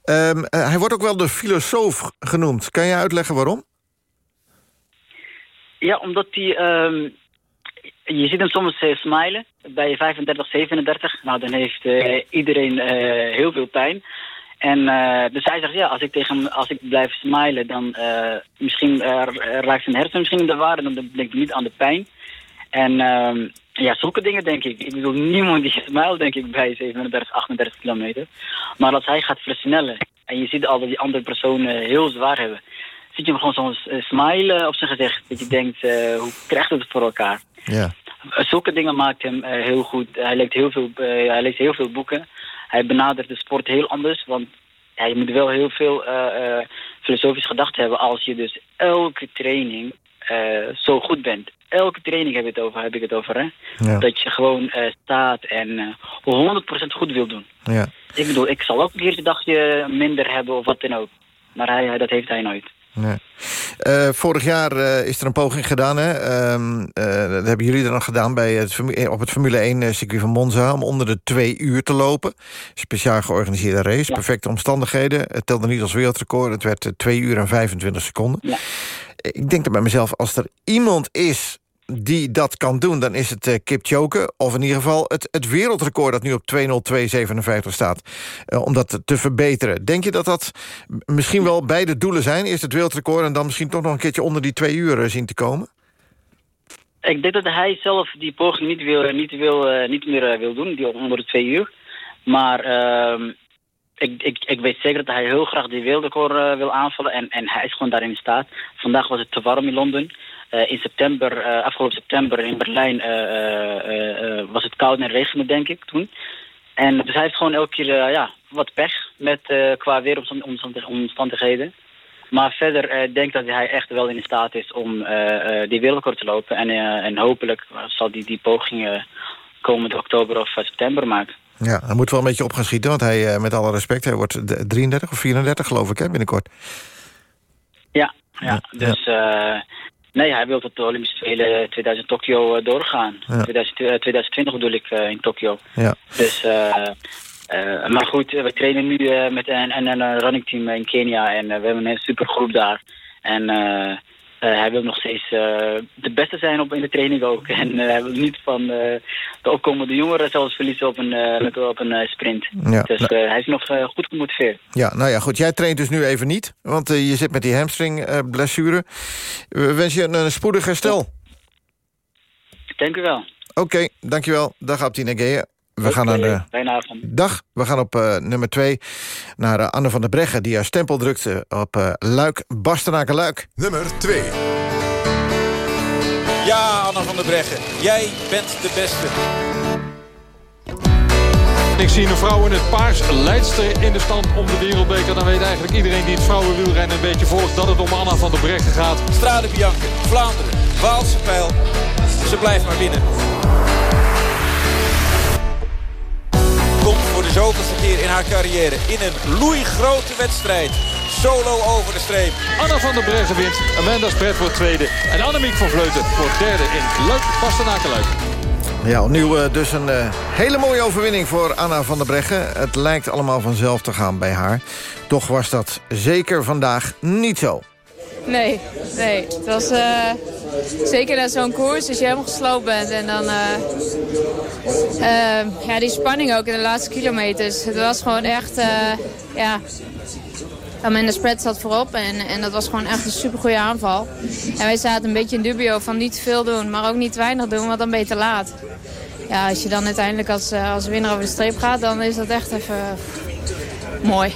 Um, hij wordt ook wel de filosoof genoemd. Kan je uitleggen waarom? Ja, omdat hij... Um, je ziet hem soms smilen bij 35, 37. Nou, dan heeft iedereen heel veel pijn. En uh, dus hij zegt, ja, als ik tegen hem, als ik blijf smilen, dan uh, misschien uh, raakt zijn hersen misschien in de war. En dan denk ik niet aan de pijn. En uh, ja, zulke dingen denk ik. Ik bedoel, niemand die smilt, denk ik, bij 37, 38 kilometer. Maar als hij gaat versnellen, en je ziet al dat die andere personen heel zwaar hebben. ziet je hem gewoon zo'n eh, smile op zijn gezicht. Dat je denkt, eh, hoe krijgt het voor elkaar? Ja. Zulke dingen maakt hem eh, heel goed. Hij leest, heel veel, eh, hij leest heel veel boeken. Hij benadert de sport heel anders. Want ja, je moet wel heel veel eh, eh, filosofisch gedacht hebben... als je dus elke training eh, zo goed bent. Elke training heb, ik het over, heb ik het over, hè? Ja. Dat je gewoon eh, staat en eh 100% goed wil doen. Ja. Ik bedoel, ik zal ook een keertje dagje minder hebben of wat dan ook. Maar hij, dat heeft hij nooit. Nee. Eh, vorig jaar eh, is er een poging gedaan. Hè? Ehm, eh, dat hebben jullie dan gedaan bij het, eh, op het Formule 1 eh, circuit van Monza... om onder de twee uur te lopen. Speciaal georganiseerde race. Perfecte omstandigheden. Het telde niet als wereldrecord. Het werd eh, 2 uur en 25 seconden. Ik denk dan bij mezelf, als er iemand is die dat kan doen... dan is het eh, Kipchoge, of in ieder geval het, het wereldrecord... dat nu op 2.02.57 staat, eh, om dat te verbeteren. Denk je dat dat misschien wel beide doelen zijn? Eerst het wereldrecord en dan misschien toch nog een keertje... onder die twee uur eh, zien te komen? Ik denk dat hij zelf die poging niet, wil, niet, wil, niet meer wil doen, die onder de twee uur. Maar ehm, ik, ik, ik weet zeker dat hij heel graag die wereldrecord eh, wil aanvallen. En, en hij is gewoon daarin in staat. Vandaag was het te warm in Londen. Eh, in september, eh, afgelopen september in Berlijn was het koud en regende, denk ik, toen. En dus hij heeft gewoon elke keer ja, wat pech met, qua weeromstandigheden. Maar verder denk ik dat hij echt wel in staat is om die wereldrecord te lopen. En, en hopelijk zal hij die poging eh, komende oktober of september maken. Ja, hij moet wel een beetje op gaan schieten... want hij, eh, met alle respect, hij wordt de- 33 of 34 geloof ik, hè, binnenkort. Ja, ja. dus eh, nee, hij wil tot de Olympische Spelen 2000 Tokio eh, doorgaan. Ja. 2000, eh, 2020 bedoel ik in Tokio. Ja. Dus, eh, eh, maar goed, we trainen nu eh, met een, een, een running team in Kenia en we hebben een super groep daar. En eh, hij wil nog steeds eh, de beste zijn op in de training ook. En eh, hij wil niet van de opkomende jongeren zelfs verliezen op een, op een sprint. Ja. Dus eh, hij is nog goed gemotiveerd. Ja, nou ja, goed. Jij traint dus nu even niet, want je zit met die hamstring-blessure. We wensen je een, een spoedig herstel. Dank u wel. Oké, dankjewel. Dag Abtine Geeën. We gaan naar de... Dag. We gaan op eh, nummer 2 naar eh, Anne van der Breggen... die haar stempel drukte op eh, Luik, Bastenaken Luik. Nummer 2. Ja, Anna van der Breggen, jij bent de beste. Ik zie een vrouw in het paars, leidster in de stand om de wereldbeker. Dan weet eigenlijk iedereen die het vrouwenwielrennen een beetje volgt... dat het om Anna van der Breggen gaat. Strade Bianca, Vlaanderen, Waalse pijl. Ze blijft maar winnen. Zoveelste keer in haar carrière in een loeigrote wedstrijd. Solo over de streep. Anna van der Breggen wint, Amanda Spret wordt tweede... en Annemiek van Vleuten wordt derde in Luik, Bastenaken-Luik. Ja, opnieuw eh, dus een eh, hele mooie overwinning voor Anna van der Breggen. Het lijkt allemaal vanzelf te gaan bij haar. Toch was dat zeker vandaag niet zo. Nee, nee. Het was eh, zeker na zo'n koers, als je helemaal gesloopt bent. En dan, eh, eh, ja, die spanning ook in de laatste kilometers. Het was gewoon echt, ja... Amanda Spread zat voorop en, en dat was gewoon echt een supergoeie aanval. En wij zaten een beetje in dubio van niet veel doen, maar ook niet weinig doen, want dan ben je te laat. Ja, als je dan uiteindelijk als, als winnaar over de streep gaat, dan is dat echt even mooi.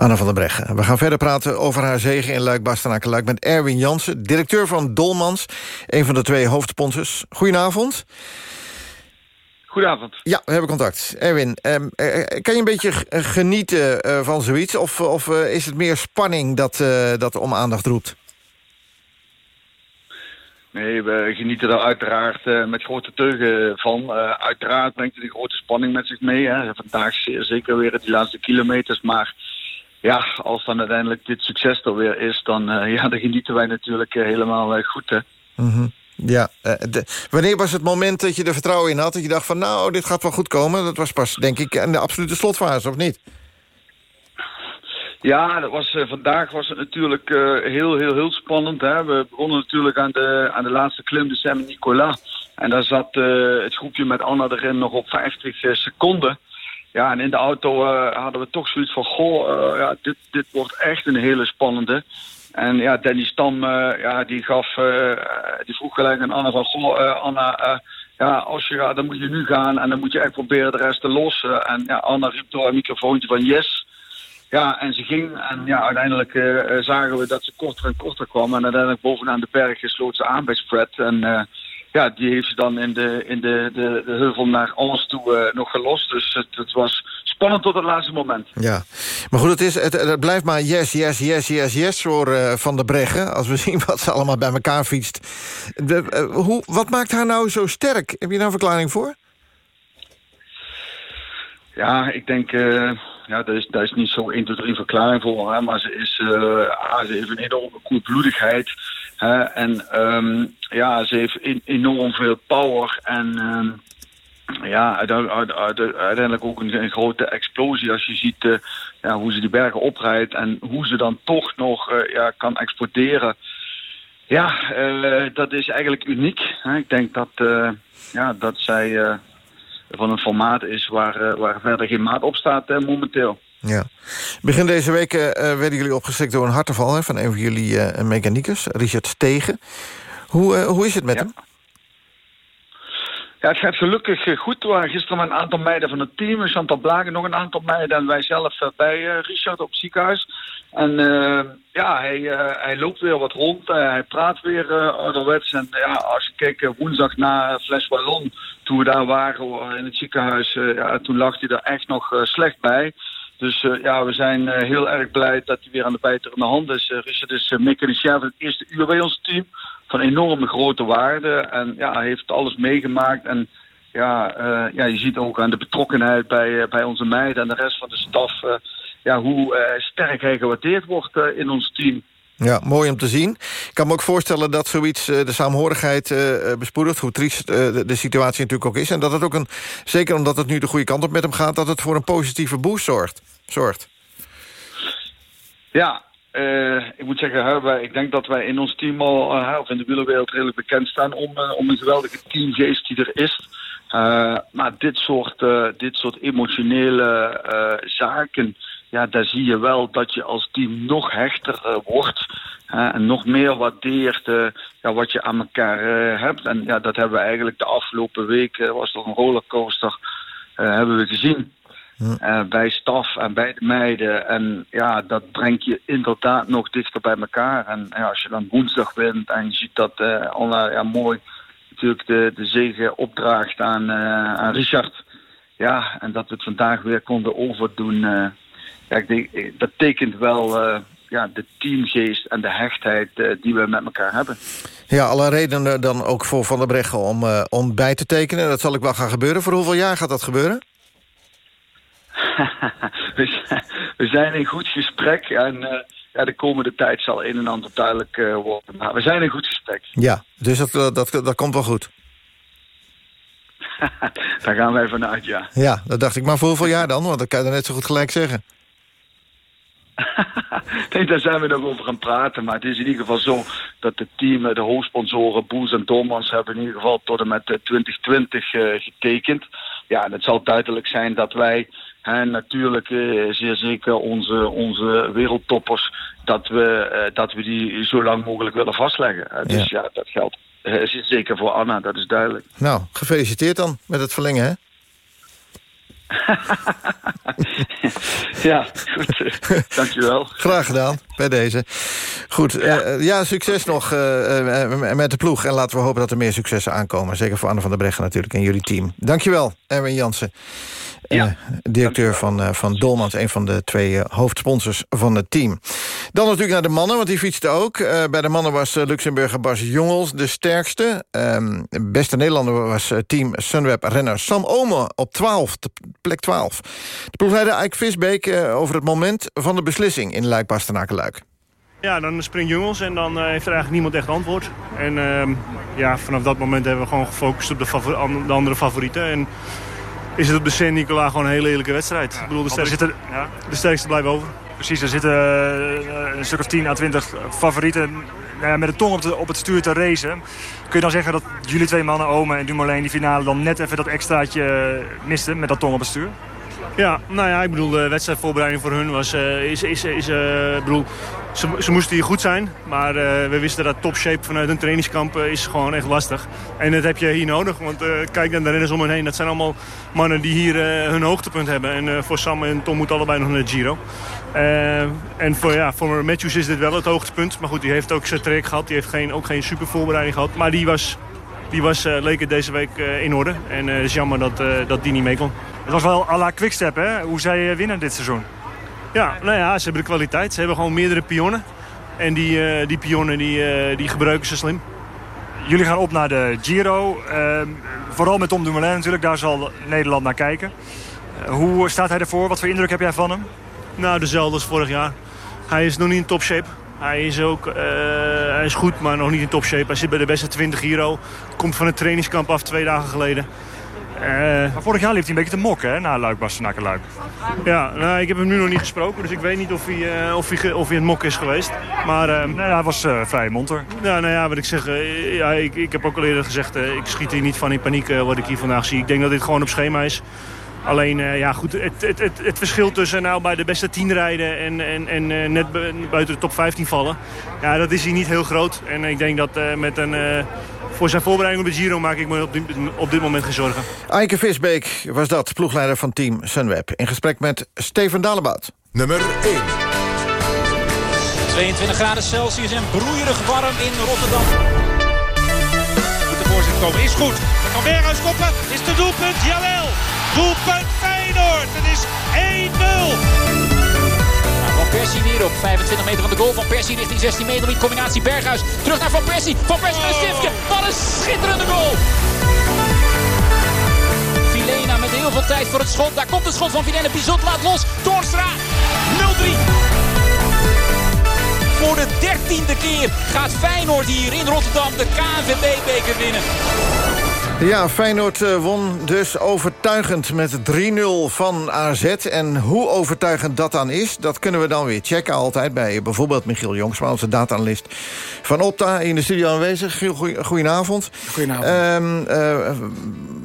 Anna van der Breggen. We gaan verder praten over haar zege in Luik, Bastenaken Luik... met Erwin Jansen, directeur van Dolmans. Een van de twee hoofdsponsors. Goedenavond. Goedenavond. Ja, we hebben contact. Erwin, ehm, eh, kan je een beetje g- genieten eh, van zoiets? Of, of eh, is het meer spanning dat, eh, dat om aandacht roept? Nee, we genieten daar uiteraard eh, met grote teugen van. Eh, uiteraard brengt het een grote spanning met zich mee. Hè. Vandaag zeer zeker weer die laatste kilometers. Maar ja, als dan uiteindelijk dit succes er weer is... dan, eh, ja, dan genieten wij natuurlijk eh, helemaal eh, goed. Hè. Mhm. Ja, de- wanneer was het moment dat je er vertrouwen in had? Dat je dacht van, nou, dit gaat wel goed komen. Dat was pas, denk ik, in de absolute slotfase, of niet? Ja, dat was, vandaag was het natuurlijk heel, heel, heel spannend. Hè. We begonnen natuurlijk aan de, aan de laatste klim, de Saint-Nicolas. En daar zat het groepje met Anna erin nog op 50 eh, seconden. Ja, en in de auto eh, hadden we toch zoiets van... goh, eh, ja, dit, dit wordt echt een hele spannende. En ja, Danny Stam, eh, ja, die gaf... die vroeg gelijk aan Anna van... goh, Anna... ja, als je gaat, dan moet je nu gaan en dan moet je echt proberen de rest te lossen. En ja, Anna riep door een microfoontje van yes. Ja, en ze ging en ja, uiteindelijk zagen we dat ze korter en korter kwam. En uiteindelijk bovenaan de berg sloot ze aan bij Spread. En ja, die heeft ze dan in de, in de, de, de heuvel naar ons toe eh, nog gelost. Dus het, het was spannend tot het laatste moment. Ja, maar goed, het, is, het, het blijft maar yes, yes, yes, yes, yes voor eh, Van der Breggen. Als we zien wat ze allemaal bij elkaar fietst. De, eh, hoe, wat maakt haar nou zo sterk? Heb je daar een verklaring voor? Ja, ik denk, ja, daar is, daar is niet zo 1, 2, 3 verklaring voor. Hè, maar ze, is, ah, ze heeft een enorme koelbloedigheid. En ehm, ja, ze heeft enorm veel power. En ehm, ja, uite- uite- uite- uiteindelijk ook een, grote explosie als je ziet eh, ja, hoe ze die bergen oprijdt. En hoe ze dan toch nog eh, ja, kan exporteren. Ja, eh, dat is eigenlijk uniek. Hè. Ik denk dat, ja, dat zij van een formaat is waar, waar verder geen maat op staat momenteel. Ja. Begin deze week eh, werden jullie opgeschrikt door een hartaanval... Hè, van een van jullie eh mechaniekers, Richard Stegen. Hoe, eh, hoe is het met hem? Ja, het gaat gelukkig eh, goed. Er waren gisteren een aantal meiden van het team. Chantal Blaken, nog een aantal meiden. En wij zelf eh, bij eh, Richard op het ziekenhuis. En eh, ja, hij, eh, hij loopt weer wat rond. Eh, hij praat weer uh, ouderwets. En ja, als je kijkt eh, woensdag na Fles Wallon, toen we daar waren eh, in het ziekenhuis, eh, ja, toen lag hij er echt nog eh, slecht bij. Dus eh, ja, we zijn eh, heel erg blij dat hij weer aan de bijterende hand is. Eh, Richard is mechanicien van het eerste uur bij ons team. Van enorme grote waarde. En ja, hij heeft alles meegemaakt. En ja, ja, je ziet ook aan de betrokkenheid bij, bij onze meiden en de rest van de staf... ja, hoe sterk hij gewaardeerd wordt in ons team. Ja, mooi om te zien. Ik kan me ook voorstellen dat zoiets de saamhorigheid bespoedigt... hoe triest de situatie natuurlijk ook is. En dat het ook een, zeker omdat het nu de goede kant op met hem gaat... dat het voor een positieve boost zorgt. Zorgt. Ja, eh, ik moet zeggen, ik denk dat wij in ons team al, eh, of in de wielerwereld redelijk bekend staan om, eh, om een geweldige teamgeest die er is. Maar dit soort, dit soort emotionele zaken, ja, daar zie je wel dat je als team nog hechter wordt. en nog meer waardeert ja, wat je aan elkaar hebt. En ja, dat hebben we eigenlijk de afgelopen weken, was toch een rollercoaster, hebben we gezien. Eh, bij staf en bij de meiden. En ja, dat brengt je inderdaad nog dichter bij elkaar. En ja, als je dan woensdag wint en je ziet dat eh Anna ja, mooi natuurlijk de, de zege opdraagt aan, eh, aan Richard. Ja, en dat we het vandaag weer konden overdoen. ja, ik denk, dat tekent wel ja, de teamgeest en de hechtheid die we met elkaar hebben. Ja, alle redenen dan ook voor Van der Breggen om, om bij te tekenen. Dat zal ik wel gaan gebeuren. Voor hoeveel jaar gaat dat gebeuren? we, zijn, in goed gesprek en eh, ja, de komende tijd zal een en ander duidelijk eh, worden. Maar we zijn in goed gesprek. Ja, dus dat, dat, dat, dat komt wel goed. Daar gaan wij vanuit, ja. Ja, dat dacht ik. Maar voor hoeveel jaar dan? Want dat kan je dan net zo goed gelijk zeggen. Nee, daar zijn we nog over gaan praten. Maar het is in ieder geval zo dat het team, eh, de hoofdsponsoren Boels en Dolmans... hebben in ieder geval tot en met eh, 2020 eh, getekend. Ja, en het zal duidelijk zijn dat wij... hè, natuurlijk eh, zeer zeker onze, onze wereldtoppers... Dat we, eh, dat we die zo lang mogelijk willen vastleggen. Eh, dus ja, dat geldt zeker voor Anna, dat is duidelijk. Nou, gefeliciteerd dan met het verlengen, hè? ja, goed. Dankjewel. Graag gedaan, bij deze. Goed, ja, ja succes nog uh, met de ploeg. En laten we hopen dat er meer successen aankomen. Zeker voor Anne van der Breggen natuurlijk en jullie team. Dankjewel, Erwin Jansen. Ja, uh, directeur van, uh, van Dolmans, een van de twee uh, hoofdsponsors van het team. Dan natuurlijk naar de mannen, want die fietsten ook. Uh, bij de mannen was uh, Luxemburger Bas Jongels de sterkste. Um, beste Nederlander was uh, team Sunweb-renner Sam Omer op 12, plek 12. De ploegleider Eik Visbeek uh, over het moment van de beslissing in Luik-Bastenaken-Luik. Ja, dan springt Jungels en dan uh, heeft er eigenlijk niemand echt antwoord. En uh, ja, vanaf dat moment hebben we gewoon gefocust op de, de andere favorieten. En is het op de Saint-Nicolas gewoon een hele eerlijke wedstrijd. Ja, ik bedoel, de sterkste, zitten, ja. de sterkste blijven over. Precies, er zitten uh, een stuk of 10 à 20 favorieten uh, met de tong op, de, op, het stuur te racen. Kun je dan zeggen dat jullie twee mannen, Ome en Dumoulin, die finale dan net even dat extraatje misten met dat tong op het stuur? Ja, nou ja, ik bedoel, de wedstrijdvoorbereiding voor hun was... Uh, is, is, is, uh, bedoel, ze, ze, moesten hier goed zijn. Maar uh, we wisten dat topshape vanuit een trainingskamp is gewoon echt lastig. En dat heb je hier nodig. Want kijk naar de renners om hen heen. Dat zijn allemaal mannen die hier hun hoogtepunt hebben. En voor Sam en Tom moet allebei nog naar Giro. en voor, ja, voor Matthews is dit wel het hoogtepunt. Maar goed, die heeft ook zijn trek gehad. Die heeft geen, ook geen super voorbereiding gehad. Maar die was, die was leek deze week in orde. En het is jammer dat, dat die niet mee kon. Het was wel à la Quickstep, hè? Hoe zij winnen dit seizoen? Ja, nou ja, ze hebben de kwaliteit. Ze hebben gewoon meerdere pionnen. En die, uh, die pionnen die, uh, die gebruiken ze slim. Jullie gaan op naar de Giro. Uh, vooral met Tom Dumoulin natuurlijk. Daar zal Nederland naar kijken. hoe staat hij ervoor? Wat voor indruk heb jij van hem? Nou, dezelfde als vorig jaar. Hij is nog niet in topshape. Hij is ook hij is goed, maar nog niet in topshape. Hij zit bij de beste 20 Giro. Komt van een trainingskamp af twee dagen geleden. Maar vorig jaar liep hij een beetje te mokken, hè, na Luik, Bastenaken, Luik. Ja, nou, ik heb hem nu nog niet gesproken, dus ik weet niet of hij, uh, of hij, of hij een mok is geweest. Maar uh, nee, hij was uh, vrij monter. Ja, nou ja, wat ik zeg, ja, ik, ik heb ook al eerder gezegd, ik schiet hier niet van in paniek wat ik hier vandaag zie. Ik denk dat dit gewoon op schema is. Alleen, ja goed, het, het, het, het, verschil tussen nou bij de beste 10 rijden en, en, en net buiten de top 15 vallen, ja, dat is hier niet heel groot. En ik denk dat met een voor zijn voorbereiding op de Giro maak ik me op dit, op dit moment geen zorgen. Eike Visbeek was dat, ploegleider van team Sunweb. In gesprek met Steven Dalebout. Nummer 1. 22 graden Celsius en broeierig warm in Rotterdam. Moet de voorzet komen, is goed. Dan kan Berghuis koppen, is de doelpunt, jawel. Doelpunt Feyenoord, het is 1-0. Persie weer op 25 meter van de goal. Van Persie richting 16 meter. In combinatie Berghuis. Terug naar Van Persie. Van Persie naar Stifke. Wat een schitterende goal. Vilena met heel veel tijd voor het schot. Daar komt het schot van Vilena. Bizot laat los. Doorstra. 0-3. Voor de dertiende keer gaat Feyenoord hier in Rotterdam de KNVB-beker winnen. Ja, Feyenoord eh, won dus overtuigend met 3-0 van AZ. En hoe overtuigend dat dan is, dat kunnen we dan weer checken altijd... bij bijvoorbeeld Michiel Jongsma, onze data-analyst van Opta... in de studio aanwezig. Goedenavond. Goedenavond. Um, uh,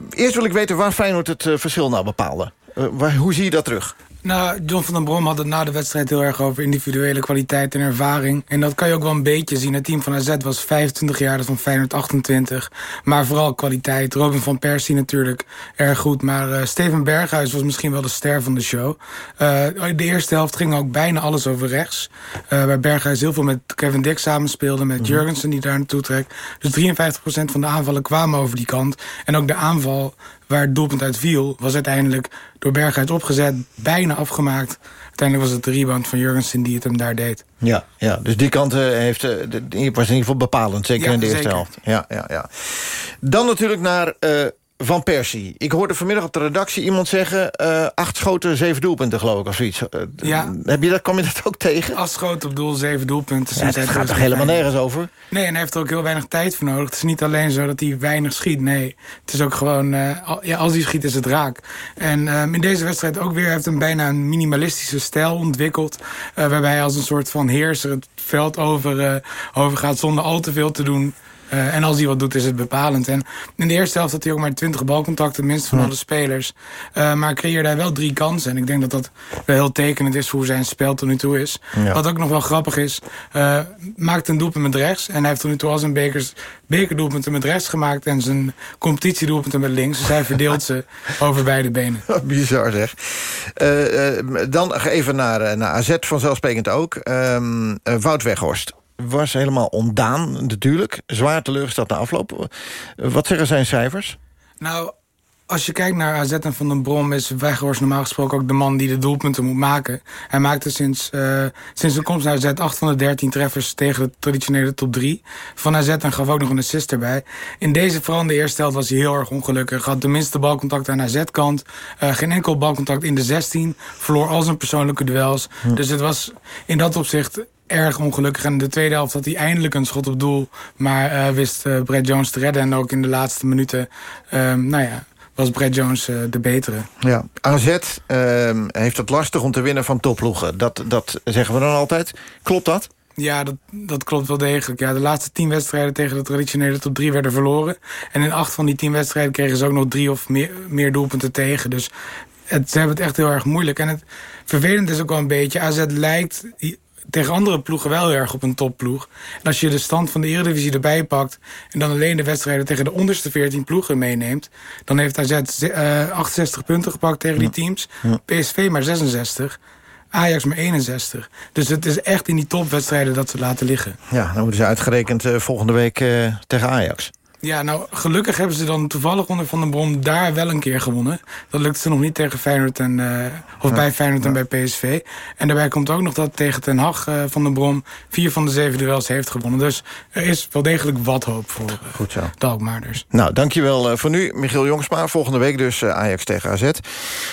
eerst wil ik weten waar Feyenoord het uh, verschil nou bepaalde. Waar, hoe zie je dat terug? Nou, John van den Brom had het na de wedstrijd heel erg over individuele kwaliteit en ervaring. En dat kan je ook wel een beetje zien. Het team van AZ was 25 jaar, dat van Feyenoord 28. Maar vooral kwaliteit. Robin van Persie natuurlijk erg goed. Maar uh, Steven Berghuis was misschien wel de ster van de show. Uh, de eerste helft ging ook bijna alles over rechts. Uh, waar Berghuis heel veel met Kevin Dick samenspeelde. Met mm Jurgensen die daar naartoe trekt. Dus 53% van de aanvallen kwamen over die kant. En ook de aanval waar het doelpunt uit viel... was uiteindelijk door Berghuis opgezet, bijna afgemaakt. Uiteindelijk was het de rebound van Jurgensen die het hem daar deed. Ja, ja dus die kant uh, heeft, uh, was in ieder geval bepalend, zeker in de eerste helft. Ja, ja, ja. Dan natuurlijk naar uh, van Persie. Ik hoorde vanmiddag op de redactie iemand zeggen... Uh, acht schoten, zeven doelpunten, geloof ik, of zoiets. Uh, ja. Heb je dat, kom je dat ook tegen? Acht schoten op doel, zeven doelpunten. Ja, het gaat toch helemaal nergens over? Nee, en hij heeft er ook heel weinig tijd voor nodig. Het is niet alleen zo dat hij weinig schiet. Nee, het is ook gewoon... Uh, ja, als hij schiet is het raak. En um, in deze wedstrijd ook weer heeft hij bijna een minimalistische stijl ontwikkeld. waarbij hij als een soort van heerser het veld over, over gaat... zonder al te veel te doen uh, en als hij wat doet, is het bepalend. En in de eerste helft had hij ook maar 20 balcontacten, minst van alle spelers. Uh, maar creëerde hij wel drie kansen. En ik denk dat dat wel heel tekenend is voor hoe zijn spel tot nu toe is. Ja. Wat ook nog wel grappig is, uh, maakt een doelpunt met rechts. En hij heeft tot nu toe al zijn bekers, bekerdoelpunten met rechts gemaakt... en zijn competitiedoelpunten met links. Dus hij verdeelt ze over beide benen. Bizar zeg. dan even naar, naar AZ vanzelfsprekend ook. Um, Wout Weghorst was helemaal ondaan natuurlijk. Zwaar teleurgesteld na afloop. Wat zeggen zijn cijfers? Nou, als je kijkt naar AZ en Van den Brom... is Weghorst normaal gesproken ook de man die de doelpunten moet maken. Hij maakte sinds, uh, sinds de komst naar AZ 813 treffers... tegen de traditionele top 3 van AZ... en gaf ook nog een assist erbij. In deze, vooral in de eerste helft, was hij heel erg ongelukkig. Had de minste balcontact aan AZ-kant. Uh, geen enkel balcontact in de 16. Verloor al zijn persoonlijke duels. Hm. Dus het was in dat opzicht erg ongelukkig. En de tweede helft had hij eindelijk een schot op doel. Maar uh, wist uh, Brad Jones te redden. En ook in de laatste minuten, um, nou ja, was Brad Jones uh, de betere. Ja, AZ ehm, heeft het lastig om te winnen van topploegen. Dat, dat zeggen we dan altijd. Klopt dat? Ja, dat, dat klopt wel degelijk. Ja, de laatste tien wedstrijden tegen de traditionele top drie werden verloren. En in acht van die tien wedstrijden kregen ze ook nog drie of meer, meer doelpunten tegen. Dus het, ze hebben het echt heel erg moeilijk. En het vervelend is ook wel een beetje... AZ lijkt tegen andere ploegen wel heel erg op een topploeg. En als je de stand van de Eredivisie erbij pakt... en dan alleen de wedstrijden tegen de onderste 14 ploegen meeneemt... dan heeft AZ uh, 68 punten gepakt tegen die teams. PSV maar 66. Ajax maar 61. Dus het is echt in die topwedstrijden dat ze laten liggen. Ja, dan worden ze uitgerekend uh, volgende week uh, tegen Ajax. Ja, nou, gelukkig hebben ze dan toevallig onder Van den Brom daar wel een keer gewonnen. Dat lukte ze nog niet tegen Feyenoord en, uh, of ja, bij Feyenoord ja. en bij PSV. En daarbij komt ook nog dat tegen Ten Hag uh, Van den Brom vier van de zeven duels heeft gewonnen. Dus er is wel degelijk wat hoop voor uh, Goed zo. de Alkmaarders. Nou, dankjewel voor nu, Michiel Jongsma. Volgende week dus Ajax tegen AZ.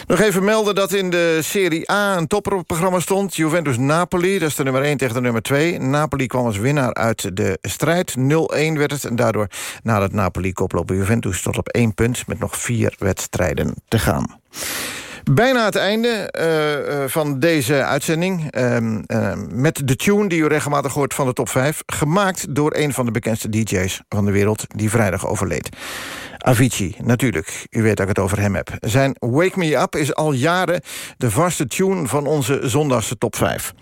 Nog even melden dat in de Serie A een topper op het programma stond. Juventus-Napoli, dat is de nummer 1 tegen de nummer 2. Napoli kwam als winnaar uit de strijd. 0-1 werd het en daardoor na het Napoli koploper Juventus tot op één punt... met nog vier wedstrijden te gaan. Bijna het einde uh, van deze uitzending. Uh, uh, met de tune die u regelmatig hoort van de top 5. Gemaakt door een van de bekendste DJ's van de wereld... die vrijdag overleed. Avicii, natuurlijk. U weet dat ik het over hem heb. Zijn Wake Me Up is al jaren de vaste tune van onze zondagse top 5.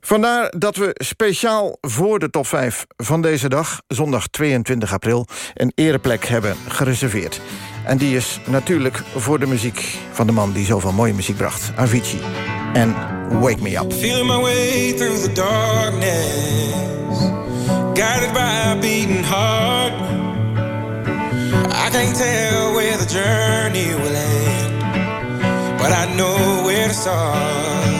Vandaar dat we speciaal voor de top 5 van deze dag... zondag 22 april, een ereplek hebben gereserveerd. En die is natuurlijk voor de muziek van de man die zoveel mooie muziek bracht. Avicii en Wake Me Up. Feeling my way through the darkness Guided by a beating heart I can't tell where the journey will end But I know where to start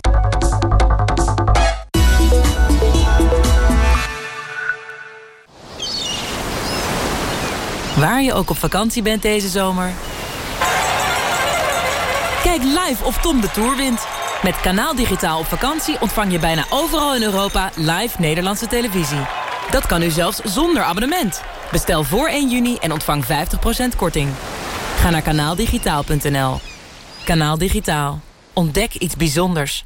Waar je ook op vakantie bent deze zomer. Kijk live of Tom de Tour wint. Met Kanaal Digitaal op vakantie ontvang je bijna overal in Europa live Nederlandse televisie. Dat kan nu zelfs zonder abonnement. Bestel voor 1 juni en ontvang 50% korting. Ga naar kanaaldigitaal.nl. Kanaal Digitaal. Ontdek iets bijzonders.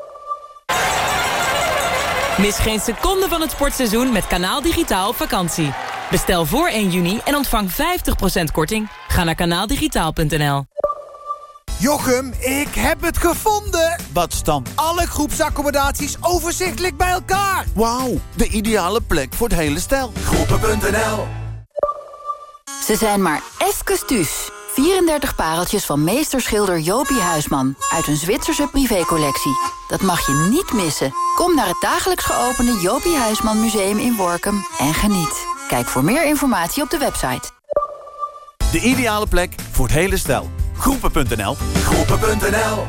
Mis geen seconde van het sportseizoen met Kanaal Digitaal op vakantie. Bestel voor 1 juni en ontvang 50% korting. Ga naar kanaaldigitaal.nl. Jochem, ik heb het gevonden! Wat dan? Alle groepsaccommodaties overzichtelijk bij elkaar. Wauw, de ideale plek voor het hele stel. Groepen.nl Ze zijn maar even. 34 pareltjes van meesterschilder Jopie Huisman... uit een Zwitserse privécollectie. Dat mag je niet missen. Kom naar het dagelijks geopende Jopie Huisman Museum in Workum en geniet. Kijk voor meer informatie op de website. De ideale plek voor het hele stel. Groepen.nl Groepen.nl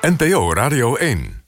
NPO Radio 1